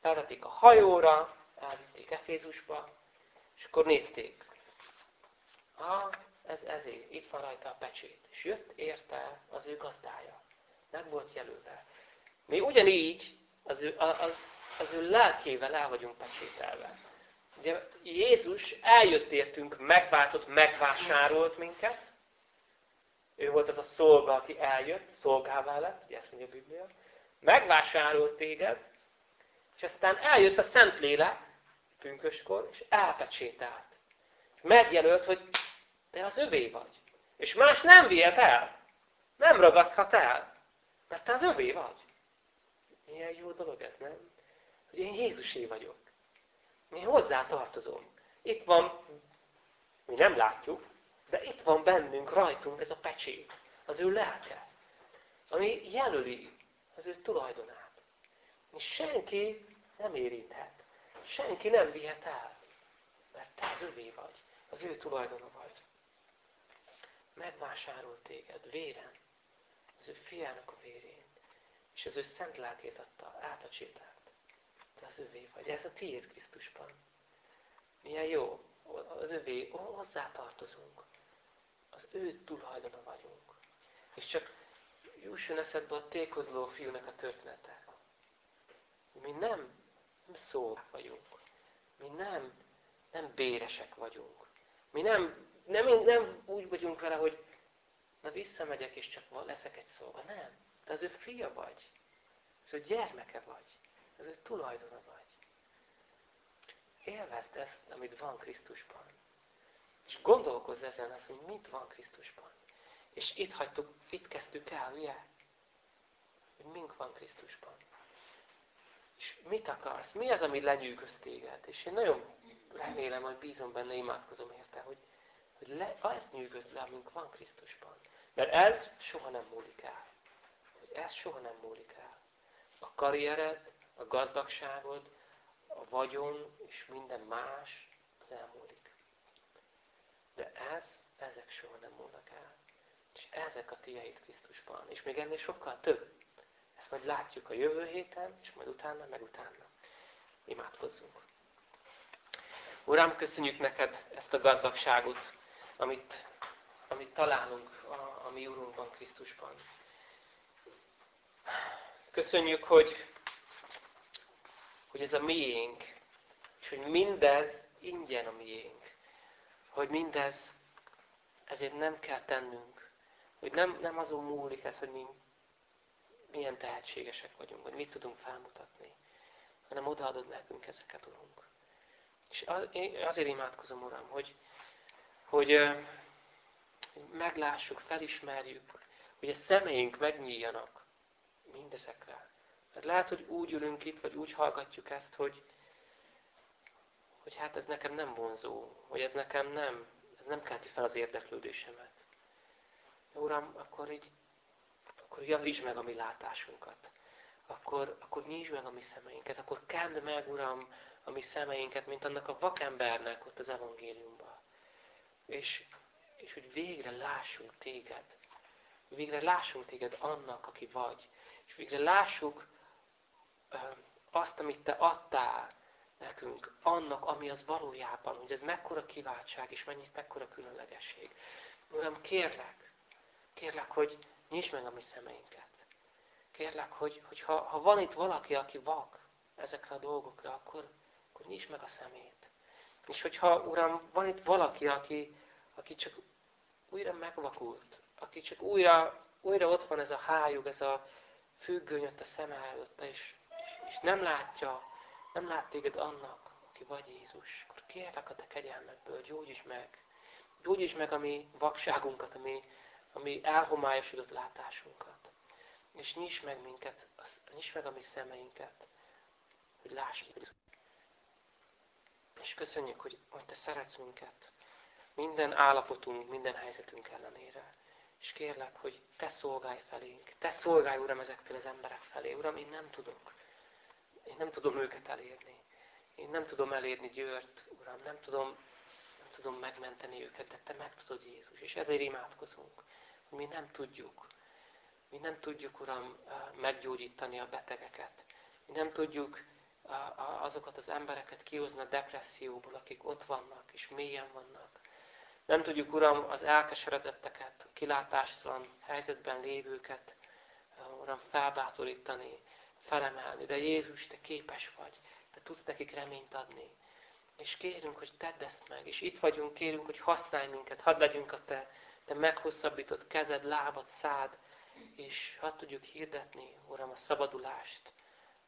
Eltették a hajóra, elvitték Efézusba, és akkor nézték. Ah, ez ezé, itt van rajta a pecsét. És jött érte az ő gazdája. Nem volt jelölve. Mi ugyanígy az ő, az, az ő lelkével el vagyunk pecsételve. Ugye Jézus eljött értünk, megváltott, megvásárolt minket. Ő volt az a szolga, aki eljött, szolgává lett, ugye ezt mondja a Biblia. Megvásárolt téged, és aztán eljött a Szentlélek, pünköskor, és elpecsételt. Megjelölt, hogy te az övé vagy. És más nem vihet el. Nem ragadhat el. Mert te az övé vagy. Milyen jó dolog ez, nem? Hogy én Jézusé vagyok. Én hozzá tartozom. Itt van, mi nem látjuk, de itt van bennünk, rajtunk ez a pecsét, az ő lelke, ami jelöli az ő tulajdonát. És senki nem érinthet. Senki nem vihet el. Mert te az övé vagy. Az ő tulajdona vagy. Megvásárolt téged véren. Az ő fiának a vérén. És az ő szent lelkét adta, átacsétált. Te az övé vagy. Ez a tiéd Krisztusban. Milyen jó. Az övé, hozzá tartozunk. Az ő tulajdona vagyunk. És csak jusson eszedbe a tékozló fiúnak a története. Mi nem, nem szólák vagyunk. Mi nem, nem béresek vagyunk. Mi nem, nem, nem úgy vagyunk vele, hogy na visszamegyek és csak leszek egy szolga. Nem. Te az ő fia vagy. Az ő gyermeke vagy. Az ő tulajdona vagy. Élvezd ezt, amit van Krisztusban. És gondolkozz ezen az, hogy mit van Krisztusban. És itt hagytuk, itt kezdtük el, ugye? Hogy mink van Krisztusban. És mit akarsz? Mi az, ami lenyűgöz téged? És én nagyon remélem, hogy bízom benne, imádkozom érte, hogy, hogy le, ezt nyűgöz le, amink van Krisztusban. Mert ez soha nem múlik el. Hogy ez soha nem múlik el. A karriered, a gazdagságod, a vagyon és minden más az elmúlik. De ez, ezek soha nem múlnak el. És ezek a tiéd Krisztusban. És még ennél sokkal több. Ezt majd látjuk a jövő héten, és majd utána, meg utána. Imádkozzunk. Uram, köszönjük neked ezt a gazdagságot, amit, amit találunk a, a mi Urunkban, Krisztusban. Köszönjük, hogy, hogy ez a miénk, és hogy mindez ingyen a miénk. Hogy mindez, ezért nem kell tennünk. Hogy nem, nem azon múlik ez, hogy mi milyen tehetségesek vagyunk, vagy mit tudunk felmutatni, hanem odaadod nekünk ezeket, Urunk. És azért imádkozom, Uram, hogy, hogy, meglássuk, felismerjük, hogy a szemeink megnyíljanak mindezekre. Mert lehet, hogy úgy ülünk itt, vagy úgy hallgatjuk ezt, hogy, hogy hát ez nekem nem vonzó, hogy ez nekem nem, ez nem kelti fel az érdeklődésemet. De Uram, akkor így akkor javítsd meg a mi látásunkat. Akkor, akkor nyisd meg a mi szemeinket, akkor kend meg, Uram, a mi szemeinket, mint annak a vakembernek ott az evangéliumban. És, és hogy végre lássunk téged. Végre lássunk téged annak, aki vagy. És végre lássuk azt, amit te adtál nekünk, annak, ami az valójában, hogy ez mekkora kiváltság, és mennyi mekkora különlegesség. Uram, kérlek, kérlek, hogy Nyisd meg a mi szemeinket. Kérlek, hogy, hogy ha, ha van itt valaki, aki vak ezekre a dolgokra, akkor, akkor nyisd meg a szemét. És hogyha, Uram, van itt valaki, aki, aki csak újra megvakult, aki csak újra, újra ott van ez a hájug, ez a függöny ott a szem előtt, és, és, és nem látja, nem lát téged annak, aki vagy Jézus, akkor kérlek a te kegyelmedből, gyógyíts meg. Gyógyíts meg a mi vakságunkat, a mi ami elhomályosodott látásunkat. És nyisd meg minket, nyisd meg a mi szemeinket, hogy lássuk. És köszönjük, hogy, hogy Te szeretsz minket. Minden állapotunk, minden helyzetünk ellenére. És kérlek, hogy Te szolgálj felénk. Te szolgálj, Uram, ezektől az emberek felé. Uram, én nem tudok. Én nem tudom őket elérni. Én nem tudom elérni Győrt, Uram. Nem tudom, nem tudom megmenteni őket, de Te meg tudod, Jézus. És ezért imádkozunk mi nem tudjuk. Mi nem tudjuk, Uram, meggyógyítani a betegeket. Mi nem tudjuk azokat az embereket kihozni depresszióból, akik ott vannak és mélyen vannak. Nem tudjuk, Uram, az elkeseredetteket, kilátástalan helyzetben lévőket, Uram, felbátorítani, felemelni. De Jézus, Te képes vagy. Te tudsz nekik reményt adni. És kérünk, hogy tedd ezt meg. És itt vagyunk, kérünk, hogy használj minket. Hadd legyünk a Te te meghosszabbított kezed, lábad, szád, és hadd tudjuk hirdetni, Uram, a szabadulást.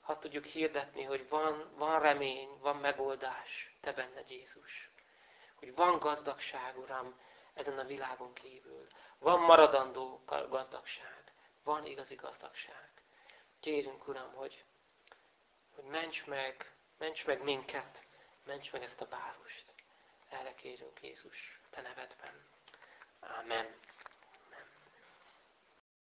Hadd tudjuk hirdetni, hogy van, van remény, van megoldás, Te benned Jézus. Hogy van gazdagság, Uram, ezen a világon kívül. Van maradandó gazdagság. Van igazi gazdagság. Kérünk, Uram, hogy, hogy ments meg, ments meg minket, ments meg ezt a várost. Erre kérünk Jézus, Te nevedben. Amen.